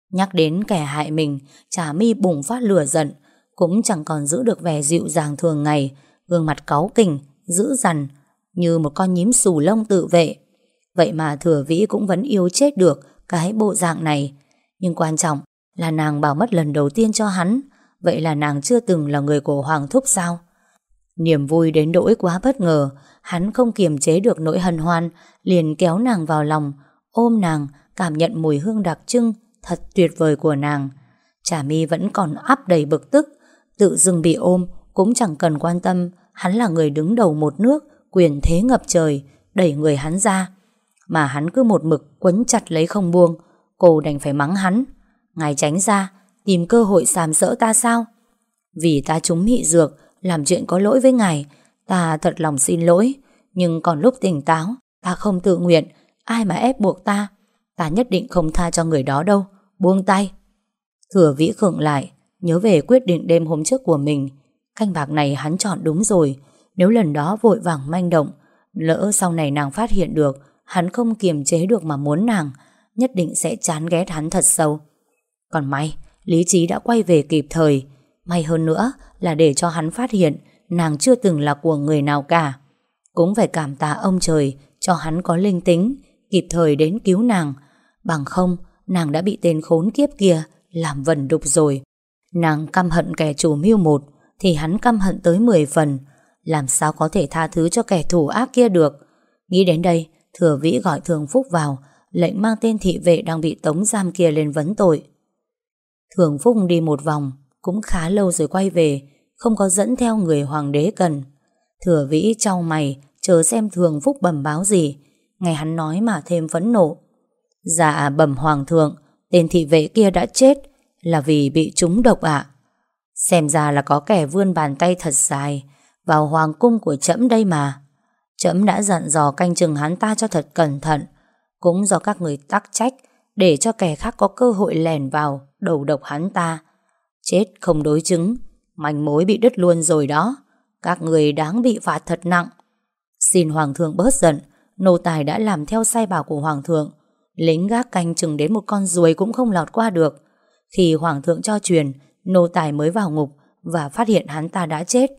Nhắc đến kẻ hại mình, Trà mi bùng phát lửa giận, cũng chẳng còn giữ được vẻ dịu dàng thường ngày, gương mặt cáu kỉnh, dữ dằn, như một con nhím xù lông tự vệ. Vậy mà thừa vĩ cũng vẫn yêu chết được cái bộ dạng này. Nhưng quan trọng là nàng bảo mất lần đầu tiên cho hắn, vậy là nàng chưa từng là người của Hoàng Thúc sao? Niềm vui đến đỗi quá bất ngờ, hắn không kiềm chế được nỗi hân hoan, liền kéo nàng vào lòng, ôm nàng, cảm nhận mùi hương đặc trưng, thật tuyệt vời của nàng. Trà mi vẫn còn áp đầy bực tức, tự dưng bị ôm, cũng chẳng cần quan tâm, hắn là người đứng đầu một nước, quyền thế ngập trời, đẩy người hắn ra. Mà hắn cứ một mực quấn chặt lấy không buông, cô đành phải mắng hắn. Ngài tránh ra, tìm cơ hội sàm sỡ ta sao? Vì ta trúng mị dược, làm chuyện có lỗi với ngài, ta thật lòng xin lỗi. Nhưng còn lúc tỉnh táo, ta không tự nguyện, ai mà ép buộc ta. Ta nhất định không tha cho người đó đâu, buông tay. Thừa vĩ khựng lại, nhớ về quyết định đêm hôm trước của mình. Canh bạc này hắn chọn đúng rồi, nếu lần đó vội vàng manh động, lỡ sau này nàng phát hiện được, hắn không kiềm chế được mà muốn nàng, nhất định sẽ chán ghét hắn thật sâu. Còn may, lý trí đã quay về kịp thời. May hơn nữa là để cho hắn phát hiện nàng chưa từng là của người nào cả. Cũng phải cảm tạ ông trời cho hắn có linh tính, kịp thời đến cứu nàng. Bằng không, nàng đã bị tên khốn kiếp kia làm vần đục rồi. Nàng căm hận kẻ chủ mưu một, thì hắn căm hận tới 10 phần. Làm sao có thể tha thứ cho kẻ thủ ác kia được? Nghĩ đến đây, thừa vĩ gọi thường phúc vào, lệnh mang tên thị vệ đang bị tống giam kia lên vấn tội. Thường Phúc đi một vòng, cũng khá lâu rồi quay về, không có dẫn theo người hoàng đế cần. Thừa vĩ trao mày, chờ xem Thường Phúc bẩm báo gì. Ngày hắn nói mà thêm phẫn nộ. Dạ bẩm hoàng thượng, tên thị vệ kia đã chết, là vì bị trúng độc ạ. Xem ra là có kẻ vươn bàn tay thật dài vào hoàng cung của trẫm đây mà. Trẫm đã dặn dò canh chừng hắn ta cho thật cẩn thận, cũng do các người tắc trách để cho kẻ khác có cơ hội lèn vào đầu độc hắn ta. Chết không đối chứng, manh mối bị đứt luôn rồi đó. Các người đáng bị phạt thật nặng. Xin Hoàng thượng bớt giận, nô tài đã làm theo sai bảo của Hoàng thượng. Lính gác canh chừng đến một con ruồi cũng không lọt qua được thì Hoàng thượng cho truyền, nô tài mới vào ngục và phát hiện hắn ta đã chết.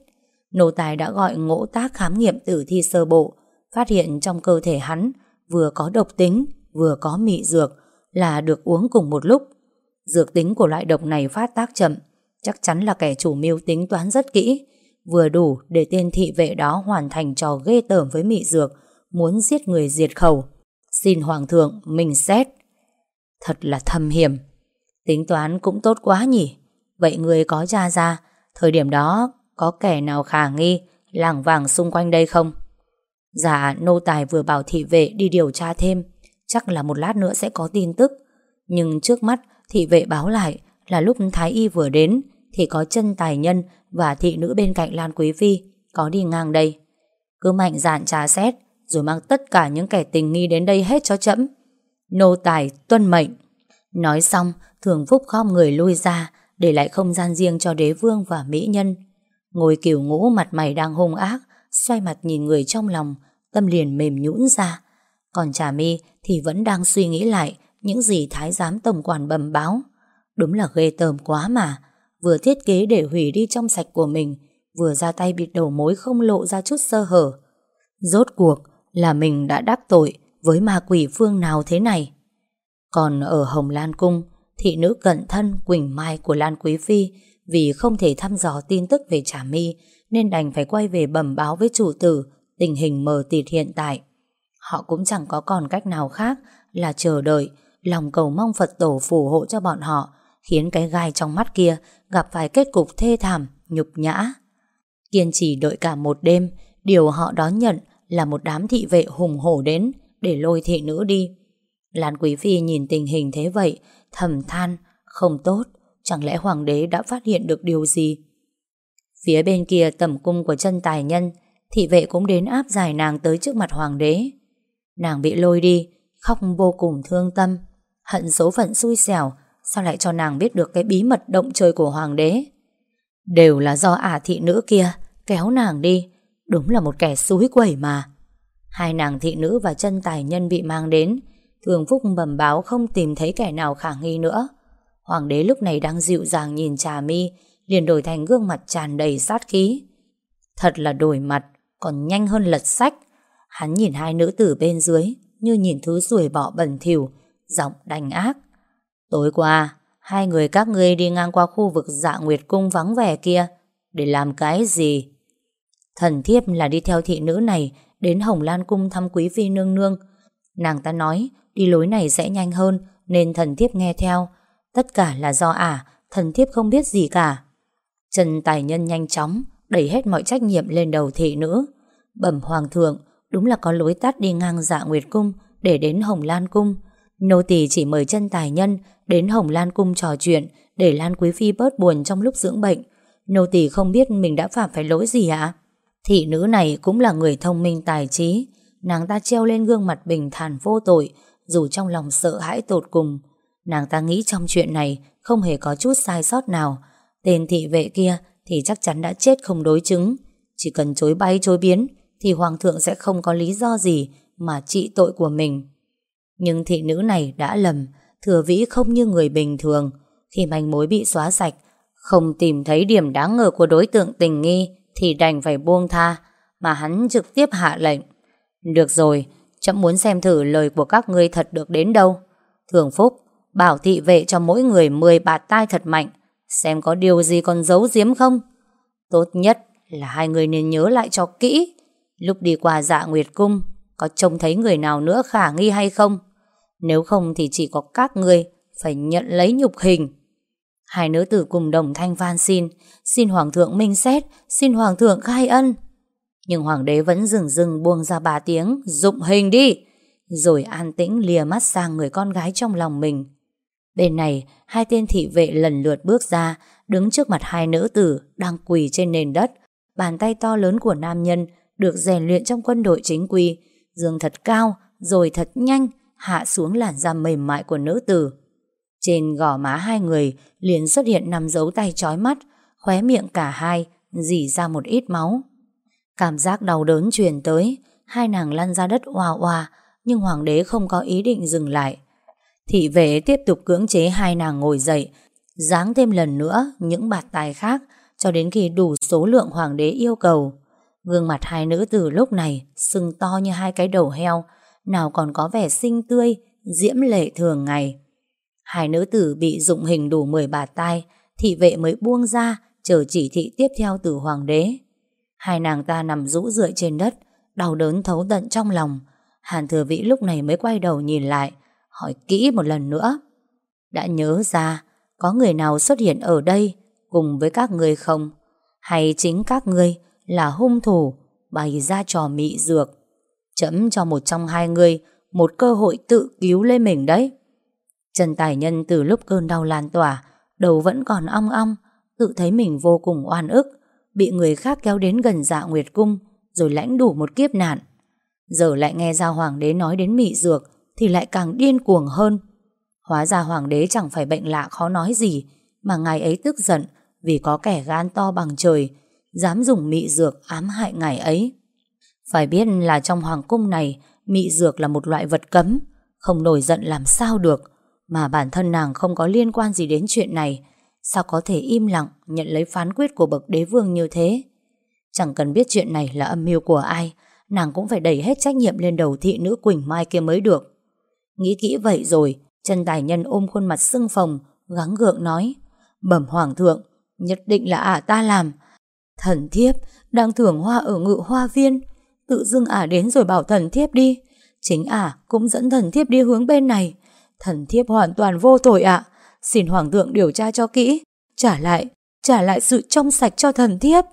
Nô tài đã gọi ngỗ tác khám nghiệm tử thi sơ bộ, phát hiện trong cơ thể hắn vừa có độc tính, vừa có mị dược, là được uống cùng một lúc. Dược tính của loại độc này phát tác chậm, chắc chắn là kẻ chủ mưu tính toán rất kỹ, vừa đủ để tên thị vệ đó hoàn thành trò ghê tởm với mị dược, muốn giết người diệt khẩu. Xin Hoàng thượng mình xét. Thật là thâm hiểm. Tính toán cũng tốt quá nhỉ. Vậy người có tra ra, thời điểm đó có kẻ nào khả nghi, làng vàng xung quanh đây không? Dạ, nô tài vừa bảo thị vệ đi điều tra thêm, chắc là một lát nữa sẽ có tin tức. Nhưng trước mắt, thị vệ báo lại là lúc Thái Y vừa đến, thì có chân tài nhân và thị nữ bên cạnh Lan Quý Phi có đi ngang đây. Cứ mạnh dạn trà xét, rồi mang tất cả những kẻ tình nghi đến đây hết cho chậm. Nô tài tuân mệnh. Nói xong, Thường Phúc khom người lui ra, để lại không gian riêng cho đế vương và mỹ nhân. Ngồi kiểu ngũ mặt mày đang hung ác, xoay mặt nhìn người trong lòng, tâm liền mềm nhũn ra. Còn Trà mi thì vẫn đang suy nghĩ lại những gì thái giám tổng quản bầm báo. Đúng là ghê tởm quá mà, vừa thiết kế để hủy đi trong sạch của mình, vừa ra tay bịt đầu mối không lộ ra chút sơ hở. Rốt cuộc là mình đã đắc tội với ma quỷ phương nào thế này. Còn ở Hồng Lan Cung, thị nữ cận thân Quỳnh Mai của Lan Quý Phi vì không thể thăm dò tin tức về Trà My nên đành phải quay về bẩm báo với chủ tử tình hình mờ tịt hiện tại. Họ cũng chẳng có còn cách nào khác là chờ đợi, lòng cầu mong Phật tổ phù hộ cho bọn họ, khiến cái gai trong mắt kia gặp phải kết cục thê thảm, nhục nhã. Kiên trì đợi cả một đêm, điều họ đón nhận là một đám thị vệ hùng hổ đến để lôi thị nữ đi. Lan Quý Phi nhìn tình hình thế vậy, thầm than, không tốt, chẳng lẽ hoàng đế đã phát hiện được điều gì? Phía bên kia tầm cung của chân tài nhân, thị vệ cũng đến áp giải nàng tới trước mặt hoàng đế. Nàng bị lôi đi, khóc vô cùng thương tâm, hận số phận xui xẻo, sao lại cho nàng biết được cái bí mật động trời của hoàng đế? Đều là do ả thị nữ kia kéo nàng đi, đúng là một kẻ xúi quẩy mà. Hai nàng thị nữ và chân tài nhân bị mang đến, Thường Phúc bẩm báo không tìm thấy kẻ nào khả nghi nữa. Hoàng đế lúc này đang dịu dàng nhìn trà mi, liền đổi thành gương mặt tràn đầy sát khí. Thật là đổi mặt, còn nhanh hơn lật sách. Hắn nhìn hai nữ tử bên dưới, như nhìn thứ ruồi bỏ bẩn thỉu, giọng đành ác. Tối qua, hai người các ngươi đi ngang qua khu vực dạ nguyệt cung vắng vẻ kia, để làm cái gì? Thần thiếp là đi theo thị nữ này đến Hồng Lan Cung thăm quý phi nương nương. Nàng ta nói đi lối này sẽ nhanh hơn nên thần thiếp nghe theo. Tất cả là do ả, thần thiếp không biết gì cả. Trần Tài Nhân nhanh chóng đẩy hết mọi trách nhiệm lên đầu thị nữ. Bẩm Hoàng thượng, đúng là có lối tắt đi ngang dạ Nguyệt Cung để đến Hồng Lan Cung. Nô tỳ chỉ mời chân Tài Nhân đến Hồng Lan Cung trò chuyện để Lan Quý Phi bớt buồn trong lúc dưỡng bệnh. Nô tỳ không biết mình đã phạm phải lỗi gì ạ? Thị nữ này cũng là người thông minh tài trí. Nàng ta treo lên gương mặt bình thản vô tội, dù trong lòng sợ hãi tột cùng. Nàng ta nghĩ trong chuyện này không hề có chút sai sót nào. Tên thị vệ kia thì chắc chắn đã chết không đối chứng. Chỉ cần chối bay chối biến thì hoàng thượng sẽ không có lý do gì mà trị tội của mình. Nhưng thị nữ này đã lầm, thừa vĩ không như người bình thường. Khi manh mối bị xóa sạch, không tìm thấy điểm đáng ngờ của đối tượng tình nghi thì đành phải buông tha, mà hắn trực tiếp hạ lệnh. Được rồi, Chấm muốn xem thử lời của các ngươi thật được đến đâu. Thường Phúc, bảo thị vệ cho mỗi người 10 bạt tai thật mạnh, xem có điều gì còn giấu giếm không. Tốt nhất là hai người nên nhớ lại cho kỹ, lúc đi qua dạ Nguyệt Cung, có trông thấy người nào nữa khả nghi hay không. Nếu không thì chỉ có các ngươi phải nhận lấy nhục hình. Hai nữ tử cùng đồng thanh van xin, xin Hoàng thượng minh xét, xin Hoàng thượng khai ân. Nhưng Hoàng đế vẫn dừng dừng buông ra ba tiếng, dụng hình đi, rồi an tĩnh lìa mắt sang người con gái trong lòng mình. Bên này, hai tên thị vệ lần lượt bước ra, đứng trước mặt hai nữ tử đang quỳ trên nền đất. Bàn tay to lớn của nam nhân được rèn luyện trong quân đội chính quy, dương thật cao, rồi thật nhanh, hạ xuống làn da mềm mại của nữ tử. Trên gò má hai người liền xuất hiện năm dấu tay chói mắt, khóe miệng cả hai dì ra một ít máu. Cảm giác đau đớn truyền tới, hai nàng lăn ra đất oà oà, nhưng hoàng đế không có ý định dừng lại. Thị vệ tiếp tục cưỡng chế hai nàng ngồi dậy, giáng thêm lần nữa những bạt tài khác cho đến khi đủ số lượng hoàng đế yêu cầu. Gương mặt hai nữ tử lúc này sưng to như hai cái đầu heo, nào còn có vẻ xinh tươi, diễm lệ thường ngày. Hai nữ tử bị dụng hình đủ 10 bạt tai, thị vệ mới buông ra, chờ chỉ thị tiếp theo từ hoàng đế. Hai nàng ta nằm rũ rượi trên đất, đau đớn thấu tận trong lòng. Hàn thừa vĩ lúc này mới quay đầu nhìn lại, hỏi kỹ một lần nữa. Đã nhớ ra, có người nào xuất hiện ở đây cùng với các người không? Hay chính các ngươi là hung thủ bày ra trò mị dược? Chấm cho một trong hai người một cơ hội tự cứu lên mình đấy. Trần Tài Nhân từ lúc cơn đau lan tỏa, đầu vẫn còn ong ong, tự thấy mình vô cùng oan ức, bị người khác kéo đến gần dạ nguyệt cung, rồi lãnh đủ một kiếp nạn. Giờ lại nghe ra hoàng đế nói đến mị dược, thì lại càng điên cuồng hơn. Hóa ra hoàng đế chẳng phải bệnh lạ khó nói gì, mà ngài ấy tức giận vì có kẻ gan to bằng trời, dám dùng mị dược ám hại ngài ấy. Phải biết là trong hoàng cung này, mị dược là một loại vật cấm, không nổi giận làm sao được, mà bản thân nàng không có liên quan gì đến chuyện này, sao có thể im lặng nhận lấy phán quyết của bậc đế vương như thế? Chẳng cần biết chuyện này là âm mưu của ai, nàng cũng phải đẩy hết trách nhiệm lên đầu thị nữ Quỳnh Mai kia mới được. Nghĩ kỹ vậy rồi, chân tài nhân ôm khuôn mặt sưng phồng, gắng gượng nói, bẩm hoàng thượng, nhất định là ả ta làm. Thần thiếp đang thưởng hoa ở ngự hoa viên, tự dưng ả đến rồi bảo thần thiếp đi. Chính ả cũng dẫn thần thiếp đi hướng bên này. Thần thiếp hoàn toàn vô tội ạ. Xin hoàng thượng điều tra cho kỹ, trả lại, trả lại sự trong sạch cho thần thiếp.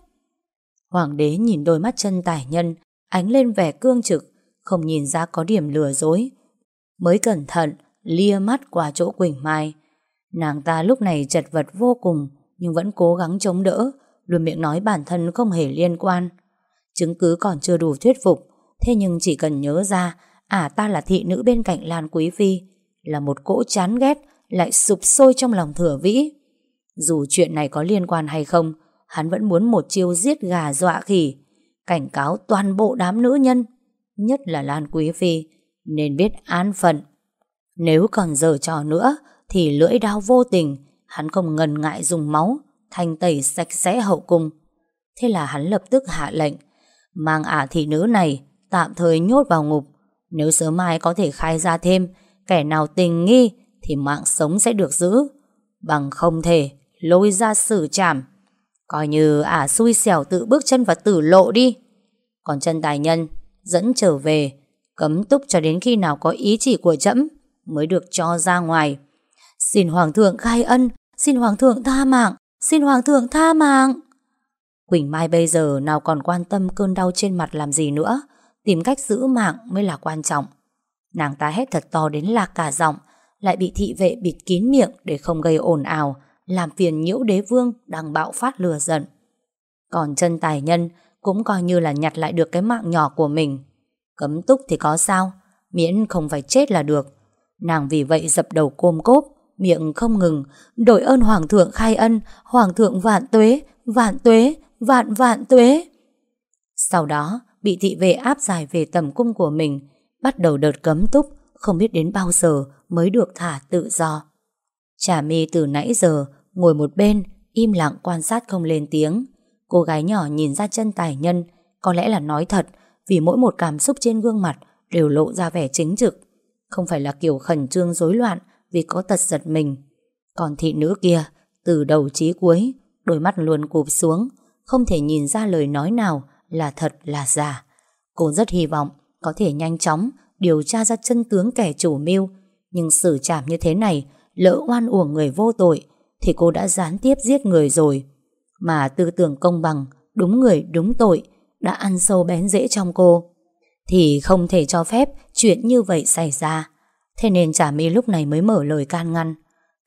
Hoàng đế nhìn đôi mắt chân tài nhân, ánh lên vẻ cương trực, không nhìn ra có điểm lừa dối. Mới cẩn thận Lia mắt qua chỗ Quỳnh Mai Nàng ta lúc này chật vật vô cùng Nhưng vẫn cố gắng chống đỡ Luôn miệng nói bản thân không hề liên quan Chứng cứ còn chưa đủ thuyết phục Thế nhưng chỉ cần nhớ ra À ta là thị nữ bên cạnh Lan Quý Phi Là một cỗ chán ghét lại sụp sôi trong lòng thừa vĩ. Dù chuyện này có liên quan hay không, Hắn vẫn muốn một chiêu giết gà dọa khỉ, Cảnh cáo toàn bộ đám nữ nhân, Nhất là Lan Quý Phi, Nên biết an phận. Nếu còn giờ trò nữa, Thì lưỡi đao vô tình, Hắn không ngần ngại dùng máu, Thanh tẩy sạch sẽ hậu cung. Thế là hắn lập tức hạ lệnh, Mang ả thị nữ này Tạm thời nhốt vào ngục. Nếu sớm mai có thể khai ra thêm, Kẻ nào tình nghi thì mạng sống sẽ được giữ. Bằng không thể, lôi ra xử trảm. Coi như ả xui xẻo tự bước chân vào tử lộ đi. Còn chân tài nhân, Dẫn trở về, Cấm túc cho đến khi nào có ý chỉ của trẫm, Mới được cho ra ngoài. Xin Hoàng thượng khai ân, Xin Hoàng thượng tha mạng, Xin Hoàng thượng tha mạng. Quỳnh Mai bây giờ nào còn quan tâm cơn đau trên mặt làm gì nữa, Tìm cách giữ mạng mới là quan trọng. Nàng ta hét thật to đến lạc cả giọng lại bị thị vệ bịt kín miệng Để không gây ồn ào, Làm phiền nhiễu đế vương Đang bạo phát lừa giận. Còn chân tài nhân Cũng coi như là nhặt lại được cái mạng nhỏ của mình. Cấm túc thì có sao, Miễn không phải chết là được. Nàng vì vậy dập đầu côm cốp, Miệng không ngừng Đổi ơn Hoàng thượng khai ân, Hoàng thượng vạn tuế Vạn tuế, Vạn vạn tuế. Sau đó, bị thị vệ áp giải về tầm cung của mình, Bắt đầu đợt cấm túc không biết đến bao giờ mới được thả tự do. Trà mi từ nãy giờ Ngồi một bên, Im lặng quan sát không lên tiếng. Cô gái nhỏ nhìn ra chân tài nhân, Có lẽ là nói thật, Vì mỗi một cảm xúc trên gương mặt Đều lộ ra vẻ chính trực. Không phải là kiểu khẩn trương rối loạn Vì có tật giật mình. Còn thị nữ kia, Từ đầu chí cuối, Đôi mắt luôn cụp xuống, Không thể nhìn ra lời nói nào Là thật là giả. Cô rất hy vọng có thể nhanh chóng Điều tra ra chân tướng kẻ chủ mưu. Nhưng xử trảm như thế này, Lỡ oan uổng người vô tội, Thì cô đã gián tiếp giết người rồi. Mà tư tưởng công bằng, Đúng người, đúng tội, Đã ăn sâu bén rễ trong cô. Thì không thể cho phép Chuyện như vậy xảy ra. Thế nên Trà My lúc này mới mở lời can ngăn.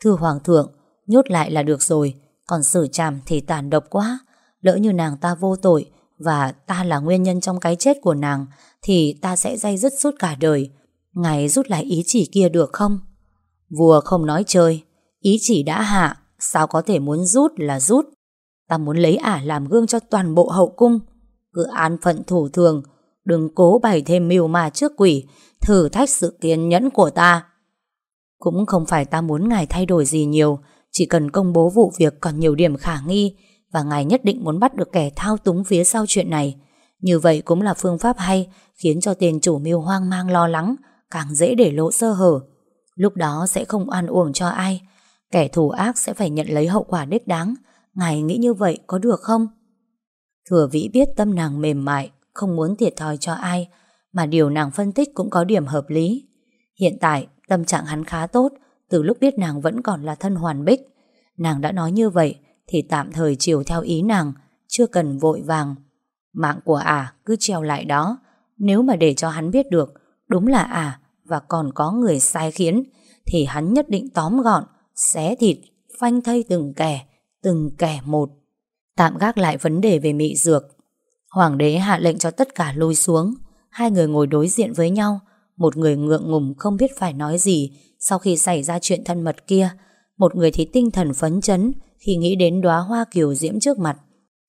Thưa Hoàng thượng, Nhốt lại là được rồi, Còn xử trảm thì tàn độc quá. Lỡ như nàng ta vô tội Và ta là nguyên nhân trong cái chết của nàng thì ta sẽ dây dứt suốt cả đời. Ngài rút lại ý chỉ kia được không? Vua không nói chơi. Ý chỉ đã hạ, Sao có thể muốn rút là rút? Ta muốn lấy ả làm gương cho toàn bộ hậu cung. Cứ an phận thủ thường, Đừng cố bày thêm mưu mà trước quỷ, Thử thách sự kiên nhẫn của ta. Cũng không phải ta muốn ngài thay đổi gì nhiều, Chỉ cần công bố vụ việc còn nhiều điểm khả nghi, Và ngài nhất định muốn bắt được kẻ thao túng phía sau chuyện này. Như vậy cũng là phương pháp hay Khiến cho tên chủ mưu hoang mang lo lắng, Càng dễ để lộ sơ hở. Lúc đó sẽ không oan uổng cho ai. Kẻ thù ác sẽ phải nhận lấy hậu quả đích đáng. Ngài nghĩ như vậy có được không? Thừa vĩ biết tâm nàng mềm mại, Không muốn thiệt thòi cho ai, Mà điều nàng phân tích cũng có điểm hợp lý. Hiện tại, tâm trạng hắn khá tốt, Từ lúc biết nàng vẫn còn là thân hoàn bích. Nàng đã nói như vậy, Thì tạm thời chiều theo ý nàng, Chưa cần vội vàng. Mạng của ả cứ treo lại đó. Nếu mà để cho hắn biết được Đúng là à và còn có người sai khiến thì hắn nhất định tóm gọn, xé thịt, phanh thây từng kẻ, từng kẻ một. Tạm gác lại vấn đề về mị dược. Hoàng đế hạ lệnh cho tất cả lùi xuống, hai người ngồi đối diện với nhau, một người ngượng ngùng không biết phải nói gì sau khi xảy ra chuyện thân mật kia, một người thì tinh thần phấn chấn khi nghĩ đến đóa hoa kiều diễm trước mặt.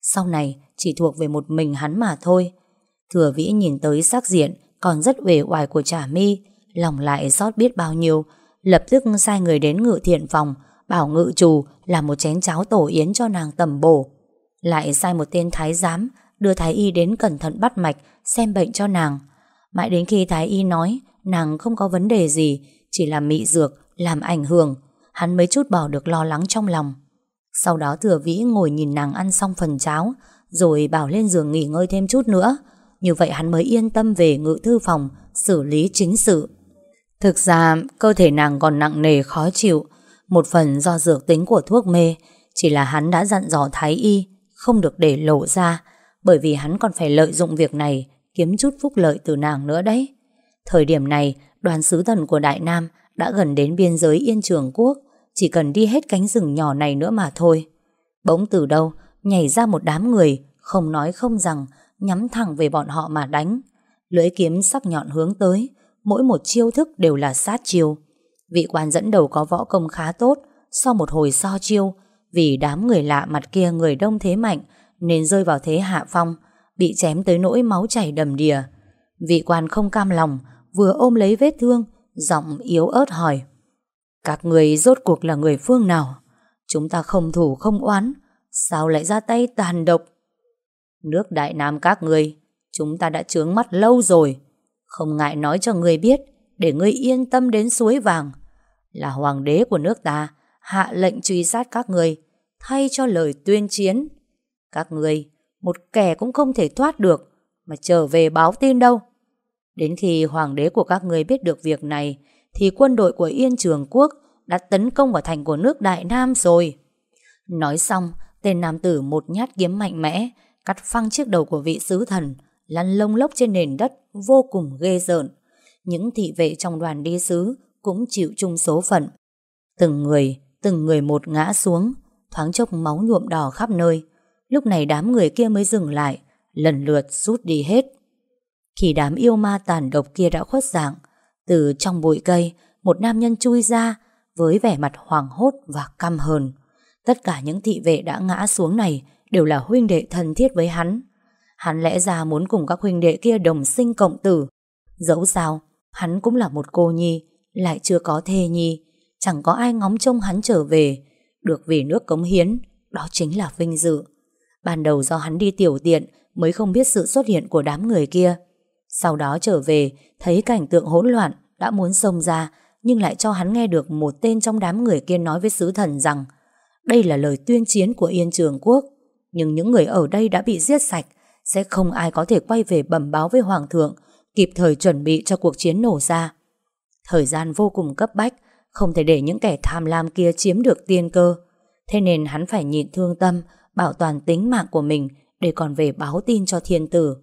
Sau này chỉ thuộc về một mình hắn mà thôi. Thừa vĩ nhìn tới sắc diện còn rất uể oải của Trà Mi, lòng lại xót biết bao nhiêu, lập tức sai người đến ngự thiện phòng, bảo ngự chủ làm một chén cháo tổ yến cho nàng tầm bổ. Lại sai một tên thái giám đưa thái y đến cẩn thận bắt mạch, xem bệnh cho nàng. Mãi đến khi thái y nói nàng không có vấn đề gì, chỉ là mị dược, làm ảnh hưởng, hắn mới chút bỏ được lo lắng trong lòng. Sau đó thừa vĩ ngồi nhìn nàng ăn xong phần cháo, rồi bảo lên giường nghỉ ngơi thêm chút nữa. Như vậy hắn mới yên tâm về ngự thư phòng, xử lý chính sự. Thực ra cơ thể nàng còn nặng nề khó chịu Một phần do dược tính của thuốc mê Chỉ là hắn đã dặn dò Thái Y Không được để lộ ra Bởi vì hắn còn phải lợi dụng việc này Kiếm chút phúc lợi từ nàng nữa đấy Thời điểm này đoàn sứ thần của Đại Nam đã gần đến biên giới Yên Trường Quốc, chỉ cần đi hết cánh rừng nhỏ này nữa mà thôi. Bỗng từ đâu nhảy ra một đám người, không nói không rằng, nhắm thẳng về bọn họ mà đánh. Lưỡi kiếm sắc nhọn hướng tới, mỗi một chiêu thức đều là sát chiêu. Vị quan dẫn đầu có võ công khá tốt, sau một hồi so chiêu, vì đám người lạ mặt kia người đông thế mạnh, nên rơi vào thế hạ phong, bị chém tới nỗi máu chảy đầm đìa. Vị quan không cam lòng, vừa ôm lấy vết thương, giọng yếu ớt hỏi. Các người rốt cuộc là người phương nào? Chúng ta không thủ không oán, sao lại ra tay tàn độc? Nước Đại Nam các ngươi chúng ta đã trướng mắt lâu rồi. Không ngại nói cho người biết, để ngươi yên tâm đến suối vàng. Là hoàng đế của nước ta, hạ lệnh truy sát các ngươi thay cho lời tuyên chiến. Các ngươi một kẻ cũng không thể thoát được, mà trở về báo tin đâu. Đến khi hoàng đế của các ngươi biết được việc này, thì quân đội của Yên Trường Quốc đã tấn công vào thành của nước Đại Nam rồi. Nói xong, tên nam tử một nhát kiếm mạnh mẽ, cắt phăng chiếc đầu của vị sứ thần, lăn lông lốc trên nền đất vô cùng ghê rợn. Những thị vệ trong đoàn đi sứ cũng chịu chung số phận. Từng người, từng người một ngã xuống, thoáng chốc máu nhuộm đỏ khắp nơi. Lúc này đám người kia mới dừng lại, lần lượt rút đi hết. Khi đám yêu ma tàn độc kia đã khuất dạng, từ trong bụi cây, một nam nhân chui ra với vẻ mặt hoảng hốt và căm hờn. Tất cả những thị vệ đã ngã xuống này đều là huynh đệ thân thiết với hắn. Hắn lẽ ra muốn cùng các huynh đệ kia đồng sinh cộng tử. Dẫu sao, hắn cũng là một cô nhi, lại chưa có thê nhi. Chẳng có ai ngóng trông hắn trở về, được vì nước cống hiến, đó chính là vinh dự. Ban đầu do hắn đi tiểu tiện mới không biết sự xuất hiện của đám người kia. Sau đó trở về, thấy cảnh tượng hỗn loạn, đã muốn xông ra, nhưng lại cho hắn nghe được một tên trong đám người kia nói với sứ thần rằng đây là lời tuyên chiến của Yên Trường Quốc. Nhưng những người ở đây đã bị giết sạch, sẽ không ai có thể quay về bẩm báo với Hoàng thượng, kịp thời chuẩn bị cho cuộc chiến nổ ra. Thời gian vô cùng cấp bách, không thể để những kẻ tham lam kia chiếm được tiên cơ. Thế nên hắn phải nhịn thương tâm, bảo toàn tính mạng của mình để còn về báo tin cho thiên tử.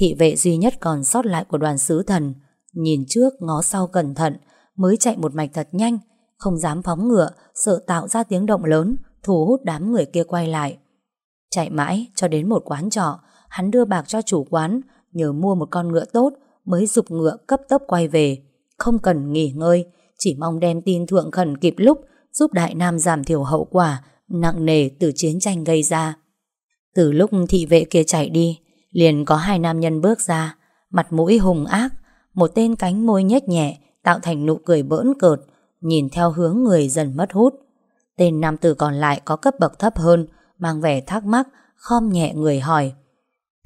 Thị vệ duy nhất còn sót lại của đoàn sứ thần, nhìn trước ngó sau cẩn thận, mới chạy một mạch thật nhanh, không dám phóng ngựa, sợ tạo ra tiếng động lớn, thu hút đám người kia quay lại. Chạy mãi cho đến một quán trọ, hắn đưa bạc cho chủ quán, nhờ mua một con ngựa tốt, mới dục ngựa cấp tốc quay về. Không cần nghỉ ngơi, chỉ mong đem tin thượng khẩn kịp lúc, giúp Đại Nam giảm thiểu hậu quả nặng nề từ chiến tranh gây ra. Từ lúc thị vệ kia chạy đi, liền có hai nam nhân bước ra, mặt mũi hùng ác, một tên cánh môi nhếch nhẹ, tạo thành nụ cười bỡn cợt, nhìn theo hướng người dần mất hút. Tên nam tử còn lại có cấp bậc thấp hơn, mang vẻ thắc mắc, khom nhẹ người hỏi.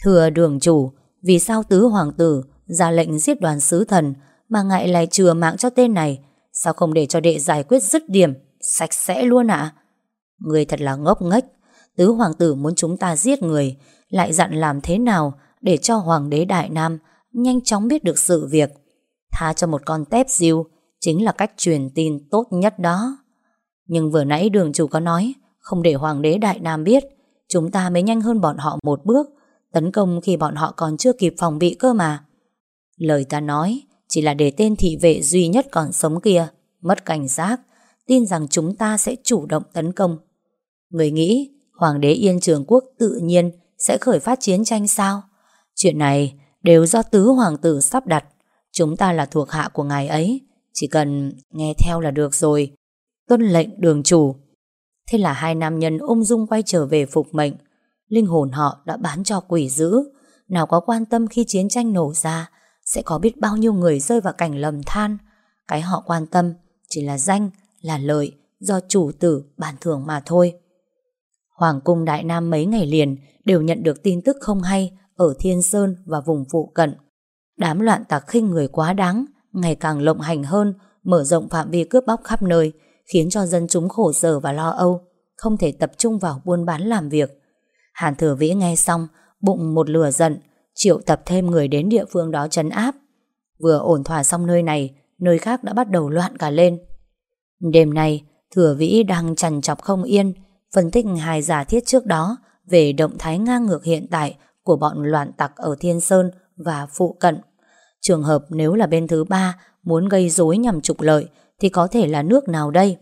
Thưa đường chủ, vì sao tứ hoàng tử ra lệnh giết đoàn sứ thần mà ngại lại chừa mạng cho tên này? Sao không để cho đệ giải quyết dứt điểm, sạch sẽ luôn ạ? Người thật là ngốc nghếch. Tứ hoàng tử muốn chúng ta giết người, lại dặn làm thế nào để cho hoàng đế Đại Nam nhanh chóng biết được sự việc. Tha cho một con tép diêu chính là cách truyền tin tốt nhất đó. Nhưng vừa nãy đường chủ có nói không để hoàng đế Đại Nam biết, chúng ta mới nhanh hơn bọn họ một bước, tấn công khi bọn họ còn chưa kịp phòng bị cơ mà. Lời ta nói, chỉ là để tên thị vệ duy nhất còn sống kia, mất cảnh giác, tin rằng chúng ta sẽ chủ động tấn công. Người nghĩ, Hoàng đế Yên Trường Quốc tự nhiên sẽ khởi phát chiến tranh sao? Chuyện này đều do tứ hoàng tử sắp đặt. Chúng ta là thuộc hạ của ngài ấy. Chỉ cần nghe theo là được rồi. Tuân lệnh đường chủ. Thế là hai nam nhân ung dung quay trở về phục mệnh. Linh hồn họ đã bán cho quỷ dữ. Nào có quan tâm khi chiến tranh nổ ra sẽ có biết bao nhiêu người rơi vào cảnh lầm than. Cái họ quan tâm chỉ là danh, là lợi do chủ tử bàn thưởng mà thôi. Hoàng cung Đại Nam mấy ngày liền đều nhận được tin tức không hay ở Thiên Sơn và vùng phụ cận. Đám loạn tặc khinh người quá đáng, ngày càng lộng hành hơn, mở rộng phạm vi cướp bóc khắp nơi, khiến cho dân chúng khổ sở và lo âu, không thể tập trung vào buôn bán làm việc. Hàn Thừa Vĩ nghe xong, bụng một lửa giận, triệu tập thêm người đến địa phương đó trấn áp. Vừa ổn thỏa xong nơi này, nơi khác đã bắt đầu loạn cả lên. Đêm nay, Thừa Vĩ đang trằn chọc không yên, phân tích hai giả thiết trước đó về động thái ngang ngược hiện tại của bọn loạn tặc ở Thiên Sơn và phụ cận. Trường hợp nếu là bên thứ ba muốn gây rối nhằm trục lợi thì có thể là nước nào đây?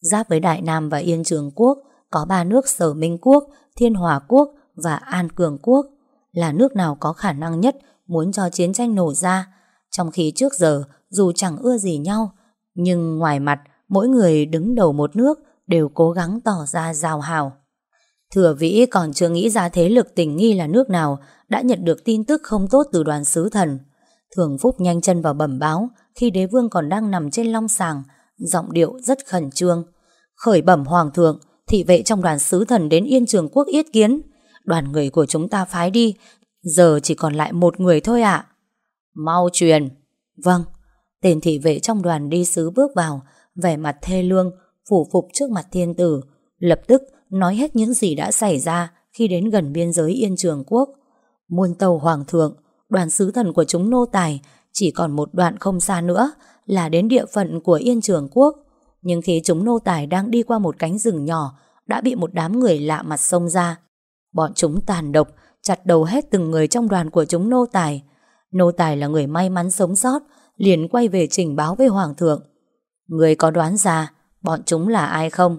Giáp với Đại Nam và Yên Trường Quốc có ba nước Sở Minh Quốc, Thiên Hòa Quốc và An Cường Quốc là nước nào có khả năng nhất muốn cho chiến tranh nổ ra trong khi trước giờ dù chẳng ưa gì nhau nhưng ngoài mặt mỗi người đứng đầu một nước đều cố gắng tỏ ra giao hào. Thừa Vĩ còn chưa nghĩ ra thế lực tình nghi là nước nào đã nhận được tin tức không tốt từ đoàn sứ thần. Thường Phúc nhanh chân vào bẩm báo khi đế vương còn đang nằm trên long sàng, giọng điệu rất khẩn trương. Khởi bẩm hoàng thượng, thị vệ trong đoàn sứ thần đến Yên Trường Quốc yết kiến. Đoàn người của chúng ta phái đi, giờ chỉ còn lại một người thôi ạ. Mau truyền. Vâng. Tên thị vệ trong đoàn đi sứ bước vào, vẻ mặt thê lương, phủ phục trước mặt thiên tử, lập tức nói hết những gì đã xảy ra khi đến gần biên giới Yên Trường Quốc. Muôn tàu hoàng thượng, đoàn sứ thần của chúng nô tài chỉ còn một đoạn không xa nữa là đến địa phận của Yên Trường Quốc. Nhưng khi chúng nô tài đang đi qua một cánh rừng nhỏ đã bị một đám người lạ mặt xông ra. Bọn chúng tàn độc, chặt đầu hết từng người trong đoàn của chúng nô tài. Nô tài là người may mắn sống sót, liền quay về trình báo với hoàng thượng. Người có đoán ra bọn chúng là ai không?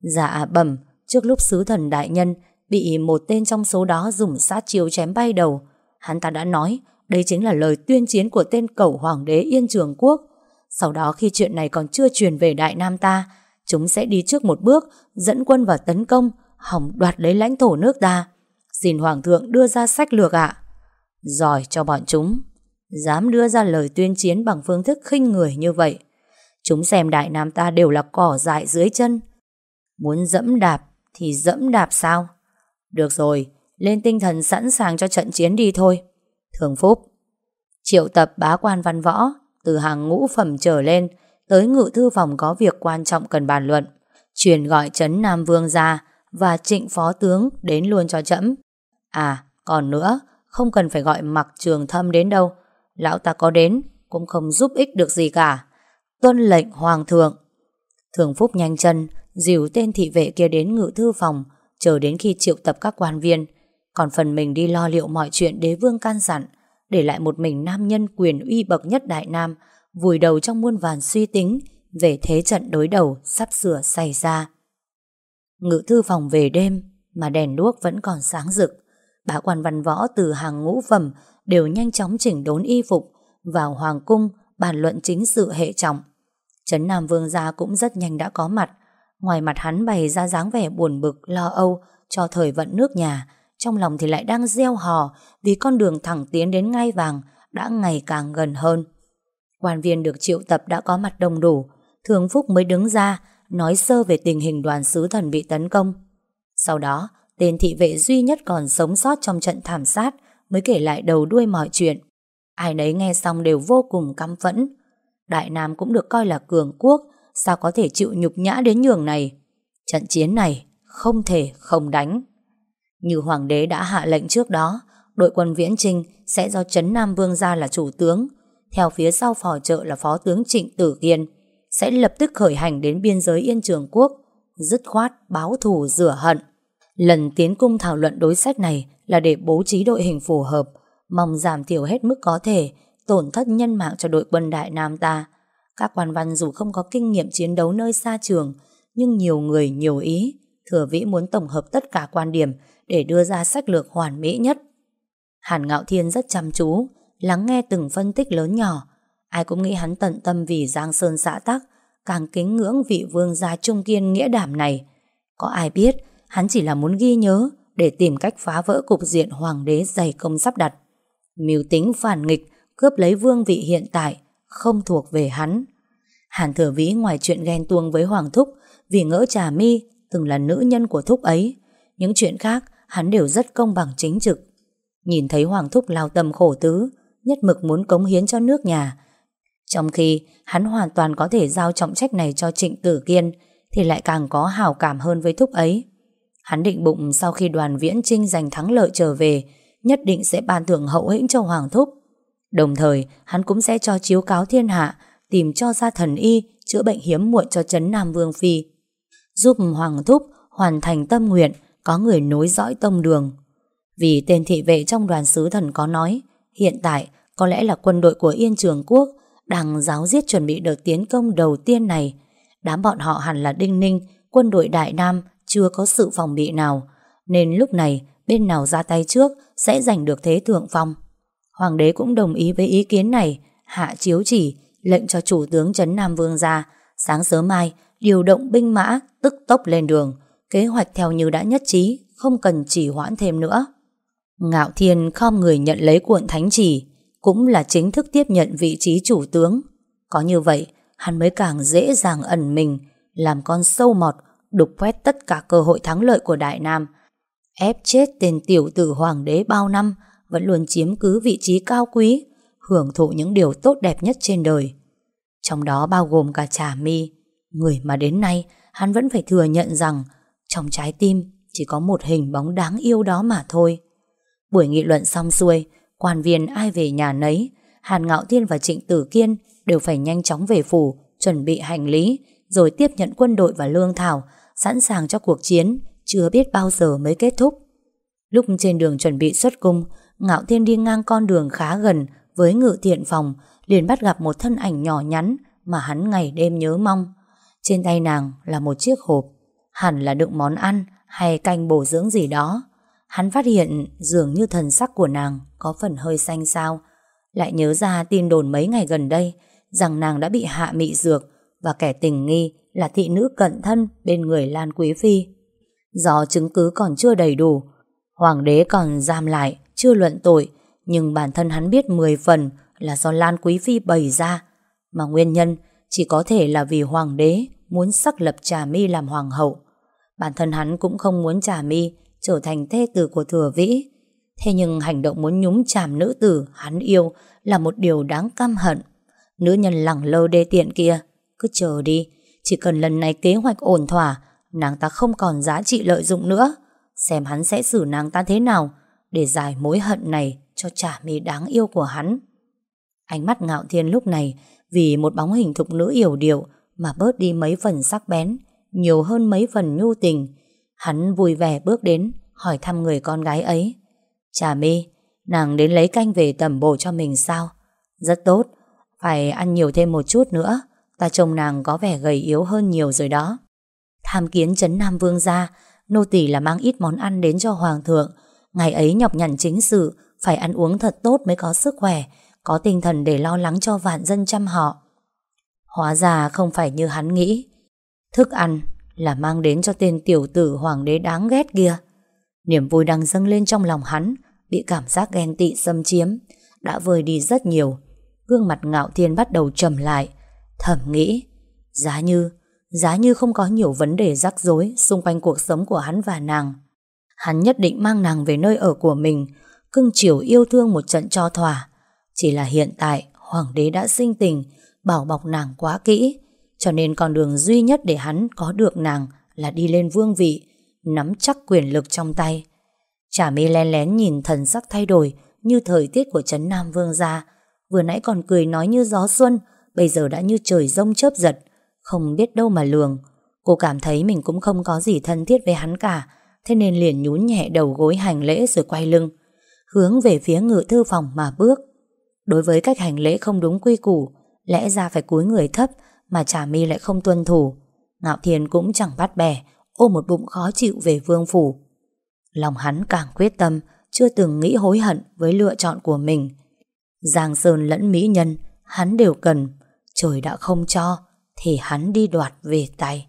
Dạ bẩm, trước lúc sứ thần đại nhân bị một tên trong số đó dùng sát chiếu chém bay đầu. Hắn ta đã nói đây chính là lời tuyên chiến của tên cẩu hoàng đế Yên Trường Quốc. Sau đó khi chuyện này còn chưa truyền về Đại Nam ta, chúng sẽ đi trước một bước, dẫn quân vào tấn công, hỏng đoạt lấy lãnh thổ nước ta. Xin Hoàng thượng đưa ra sách lược ạ. Giỏi cho bọn chúng. Dám đưa ra lời tuyên chiến bằng phương thức khinh người như vậy. Chúng xem Đại Nam ta đều là cỏ dại dưới chân. Muốn dẫm đạp thì dẫm đạp sao? Được rồi, lên tinh thần sẵn sàng cho trận chiến đi thôi. Thường Phúc. Triệu tập bá quan văn võ, Từ hàng ngũ phẩm trở lên, Tới ngự thư phòng có việc quan trọng cần bàn luận, Truyền gọi Trấn Nam Vương ra Và trịnh phó tướng Đến luôn cho chậm À còn nữa, Không cần phải gọi mặc trường thâm đến đâu, Lão ta có đến Cũng không giúp ích được gì cả. Tuân lệnh hoàng thượng. Thường Phúc nhanh chân, Dìu tên thị vệ kia đến ngự thư phòng, Chờ đến khi triệu tập các quan viên còn phần mình đi lo liệu mọi chuyện đế vương can dặn Để lại một mình nam nhân quyền uy bậc nhất Đại Nam Vùi đầu trong muôn vàn suy tính Về thế trận đối đầu sắp sửa xảy ra. Ngự thư phòng về đêm Mà đèn đuốc vẫn còn sáng rực. Bá quan văn võ từ hàng ngũ phẩm Đều nhanh chóng chỉnh đốn y phục Vào hoàng cung bàn luận chính sự hệ trọng. Trấn Nam Vương gia cũng rất nhanh đã có mặt. Ngoài mặt hắn bày ra dáng vẻ buồn bực, lo âu cho thời vận nước nhà, trong lòng thì lại đang gieo hò vì con đường thẳng tiến đến ngai vàng đã ngày càng gần hơn. Quan viên được triệu tập đã có mặt đông đủ, Thường Phúc mới đứng ra nói sơ về tình hình đoàn sứ thần bị tấn công. Sau đó, tên thị vệ duy nhất còn sống sót trong trận thảm sát mới kể lại đầu đuôi mọi chuyện. Ai nấy nghe xong đều vô cùng căm phẫn. Đại Nam cũng được coi là cường quốc, sao có thể chịu nhục nhã đến nhường này. Trận chiến này không thể không đánh. Như hoàng đế đã hạ lệnh trước đó, đội quân viễn trinh sẽ do Trấn Nam Vương gia là chủ tướng, theo phía sau phò trợ là phó tướng Trịnh Tử Kiên, sẽ lập tức khởi hành đến biên giới Yên Trường Quốc, dứt khoát báo thù rửa hận. Lần tiến cung thảo luận đối sách này là để bố trí đội hình phù hợp, mong giảm thiểu hết mức có thể tổn thất nhân mạng cho đội quân Đại Nam ta. Các quan văn dù không có kinh nghiệm chiến đấu nơi xa trường, nhưng nhiều người nhiều ý, thừa vĩ muốn tổng hợp tất cả quan điểm để đưa ra sách lược hoàn mỹ nhất. Hàn Ngạo Thiên rất chăm chú, lắng nghe từng phân tích lớn nhỏ. Ai cũng nghĩ hắn tận tâm vì Giang Sơn xã tắc, càng kính ngưỡng vị vương gia trung kiên nghĩa đảm này. Có ai biết, hắn chỉ là muốn ghi nhớ để tìm cách phá vỡ cục diện hoàng đế dày công sắp đặt. Mưu tính phản nghịch, cướp lấy vương vị hiện tại, không thuộc về hắn. Hàn thừa vĩ ngoài chuyện ghen tuông với Hoàng Thúc vì ngỡ trà mi từng là nữ nhân của Thúc ấy. Những chuyện khác hắn đều rất công bằng chính trực. Nhìn thấy Hoàng Thúc lao tâm khổ tứ, nhất mực muốn cống hiến cho nước nhà. Trong khi hắn hoàn toàn có thể giao trọng trách này cho Trịnh Tử Kiên, thì lại càng có hào cảm hơn với Thúc ấy. Hắn định bụng sau khi đoàn viễn trinh giành thắng lợi trở về, nhất định sẽ ban thưởng hậu hĩnh cho Hoàng Thúc. Đồng thời, hắn cũng sẽ cho chiếu cáo thiên hạ, tìm cho ra thần y, chữa bệnh hiếm muộn cho Trấn Nam Vương Phi. Giúp Hoàng Thúc hoàn thành tâm nguyện, có người nối dõi tông đường. Vì tên thị vệ trong đoàn sứ thần có nói, hiện tại có lẽ là quân đội của Yên Trường Quốc đang giáo giết chuẩn bị đợt tiến công đầu tiên này. Đám bọn họ hẳn là Đinh Ninh, quân đội Đại Nam chưa có sự phòng bị nào, nên lúc này bên nào ra tay trước sẽ giành được thế thượng phong. Hoàng đế cũng đồng ý với ý kiến này, hạ chiếu chỉ, lệnh cho chủ tướng Trấn Nam Vương ra, sáng sớm mai điều động binh mã tức tốc lên đường, kế hoạch theo như đã nhất trí, không cần chỉ hoãn thêm nữa. Ngạo Thiên khom người nhận lấy cuộn thánh chỉ, cũng là chính thức tiếp nhận vị trí chủ tướng. Có như vậy, hắn mới càng dễ dàng ẩn mình, làm con sâu mọt, đục quét tất cả cơ hội thắng lợi của Đại Nam, ép chết tên tiểu tử hoàng đế bao năm, vẫn luôn chiếm cứ vị trí cao quý, hưởng thụ những điều tốt đẹp nhất trên đời. Trong đó bao gồm cả Trà Mi, người mà đến nay hắn vẫn phải thừa nhận rằng trong trái tim chỉ có một hình bóng đáng yêu đó mà thôi. Buổi nghị luận xong xuôi, quan viên ai về nhà nấy, Hàn Ngạo Thiên và Trịnh Tử Kiên đều phải nhanh chóng về phủ, chuẩn bị hành lý, rồi tiếp nhận quân đội và lương thảo, sẵn sàng cho cuộc chiến, chưa biết bao giờ mới kết thúc. Lúc trên đường chuẩn bị xuất cung, Ngạo Thiên đi ngang con đường khá gần với ngự thiện phòng, liền bắt gặp một thân ảnh nhỏ nhắn mà hắn ngày đêm nhớ mong. Trên tay nàng là một chiếc hộp, hẳn là đựng món ăn hay canh bổ dưỡng gì đó. Hắn phát hiện dường như thần sắc của nàng có phần hơi xanh xao. Lại nhớ ra tin đồn mấy ngày gần đây rằng nàng đã bị hạ mị dược và kẻ tình nghi là thị nữ cận thân bên người Lan Quý Phi. Do chứng cứ còn chưa đầy đủ, Hoàng đế còn giam lại, chưa luận tội, nhưng bản thân hắn biết 10 phần là do Lan Quý Phi bày ra, mà nguyên nhân chỉ có thể là vì Hoàng đế muốn xác lập Trà My làm Hoàng hậu. Bản thân hắn cũng không muốn Trà My trở thành thê tử của Thừa Vĩ. Thế nhưng hành động muốn nhúng chàm nữ tử hắn yêu là một điều đáng căm hận. Nữ nhân lẳng lơ đê tiện kia, cứ chờ đi, chỉ cần lần này kế hoạch ổn thỏa, nàng ta không còn giá trị lợi dụng nữa. Xem hắn sẽ xử nàng ta thế nào để giải mối hận này cho trả mi đáng yêu của hắn. Ánh mắt ngạo thiên lúc này vì một bóng hình thục nữ yểu điệu mà bớt đi mấy phần sắc bén, nhiều hơn mấy phần nhu tình. Hắn vui vẻ bước đến, hỏi thăm người con gái ấy. Trà mi, nàng đến lấy canh về tẩm bổ cho mình sao? Rất tốt, phải ăn nhiều thêm một chút nữa. Ta trông nàng có vẻ gầy yếu hơn nhiều rồi đó. Tham kiến chấn Nam Vương gia, nô tỳ là mang ít món ăn đến cho Hoàng thượng. Ngày ấy nhọc nhằn chính sự, phải ăn uống thật tốt mới có sức khỏe, có tinh thần để lo lắng cho vạn dân chăm họ. Hóa ra không phải như hắn nghĩ. Thức ăn là mang đến cho tên tiểu tử hoàng đế đáng ghét kia. Niềm vui đang dâng lên trong lòng hắn, bị cảm giác ghen tị xâm chiếm, đã vơi đi rất nhiều. Gương mặt ngạo thiên bắt đầu trầm lại, thầm nghĩ, giá như, giá như không có nhiều vấn đề rắc rối xung quanh cuộc sống của hắn và nàng. Hắn nhất định mang nàng về nơi ở của mình, cưng chiều yêu thương một trận cho thỏa. Chỉ là hiện tại, hoàng đế đã sinh tình, bảo bọc nàng quá kỹ, cho nên con đường duy nhất để hắn có được nàng là đi lên vương vị, nắm chắc quyền lực trong tay. Chả mê len lén nhìn thần sắc thay đổi như thời tiết của Trấn Nam Vương gia, vừa nãy còn cười nói như gió xuân, bây giờ đã như trời rông chớp giật, không biết đâu mà lường. Cô cảm thấy mình cũng không có gì thân thiết với hắn cả, thế nên liền nhún nhẹ đầu gối hành lễ rồi quay lưng, hướng về phía ngự thư phòng mà bước. Đối với cách hành lễ không đúng quy củ, lẽ ra phải cúi người thấp mà Trà mi lại không tuân thủ. Ngạo Thiên cũng chẳng bắt bẻ, ôm một bụng khó chịu về vương phủ. Lòng hắn càng quyết tâm, chưa từng nghĩ hối hận với lựa chọn của mình. Giang Sơn lẫn Mỹ Nhân, hắn đều cần. Trời đã không cho, thì hắn đi đoạt về tay.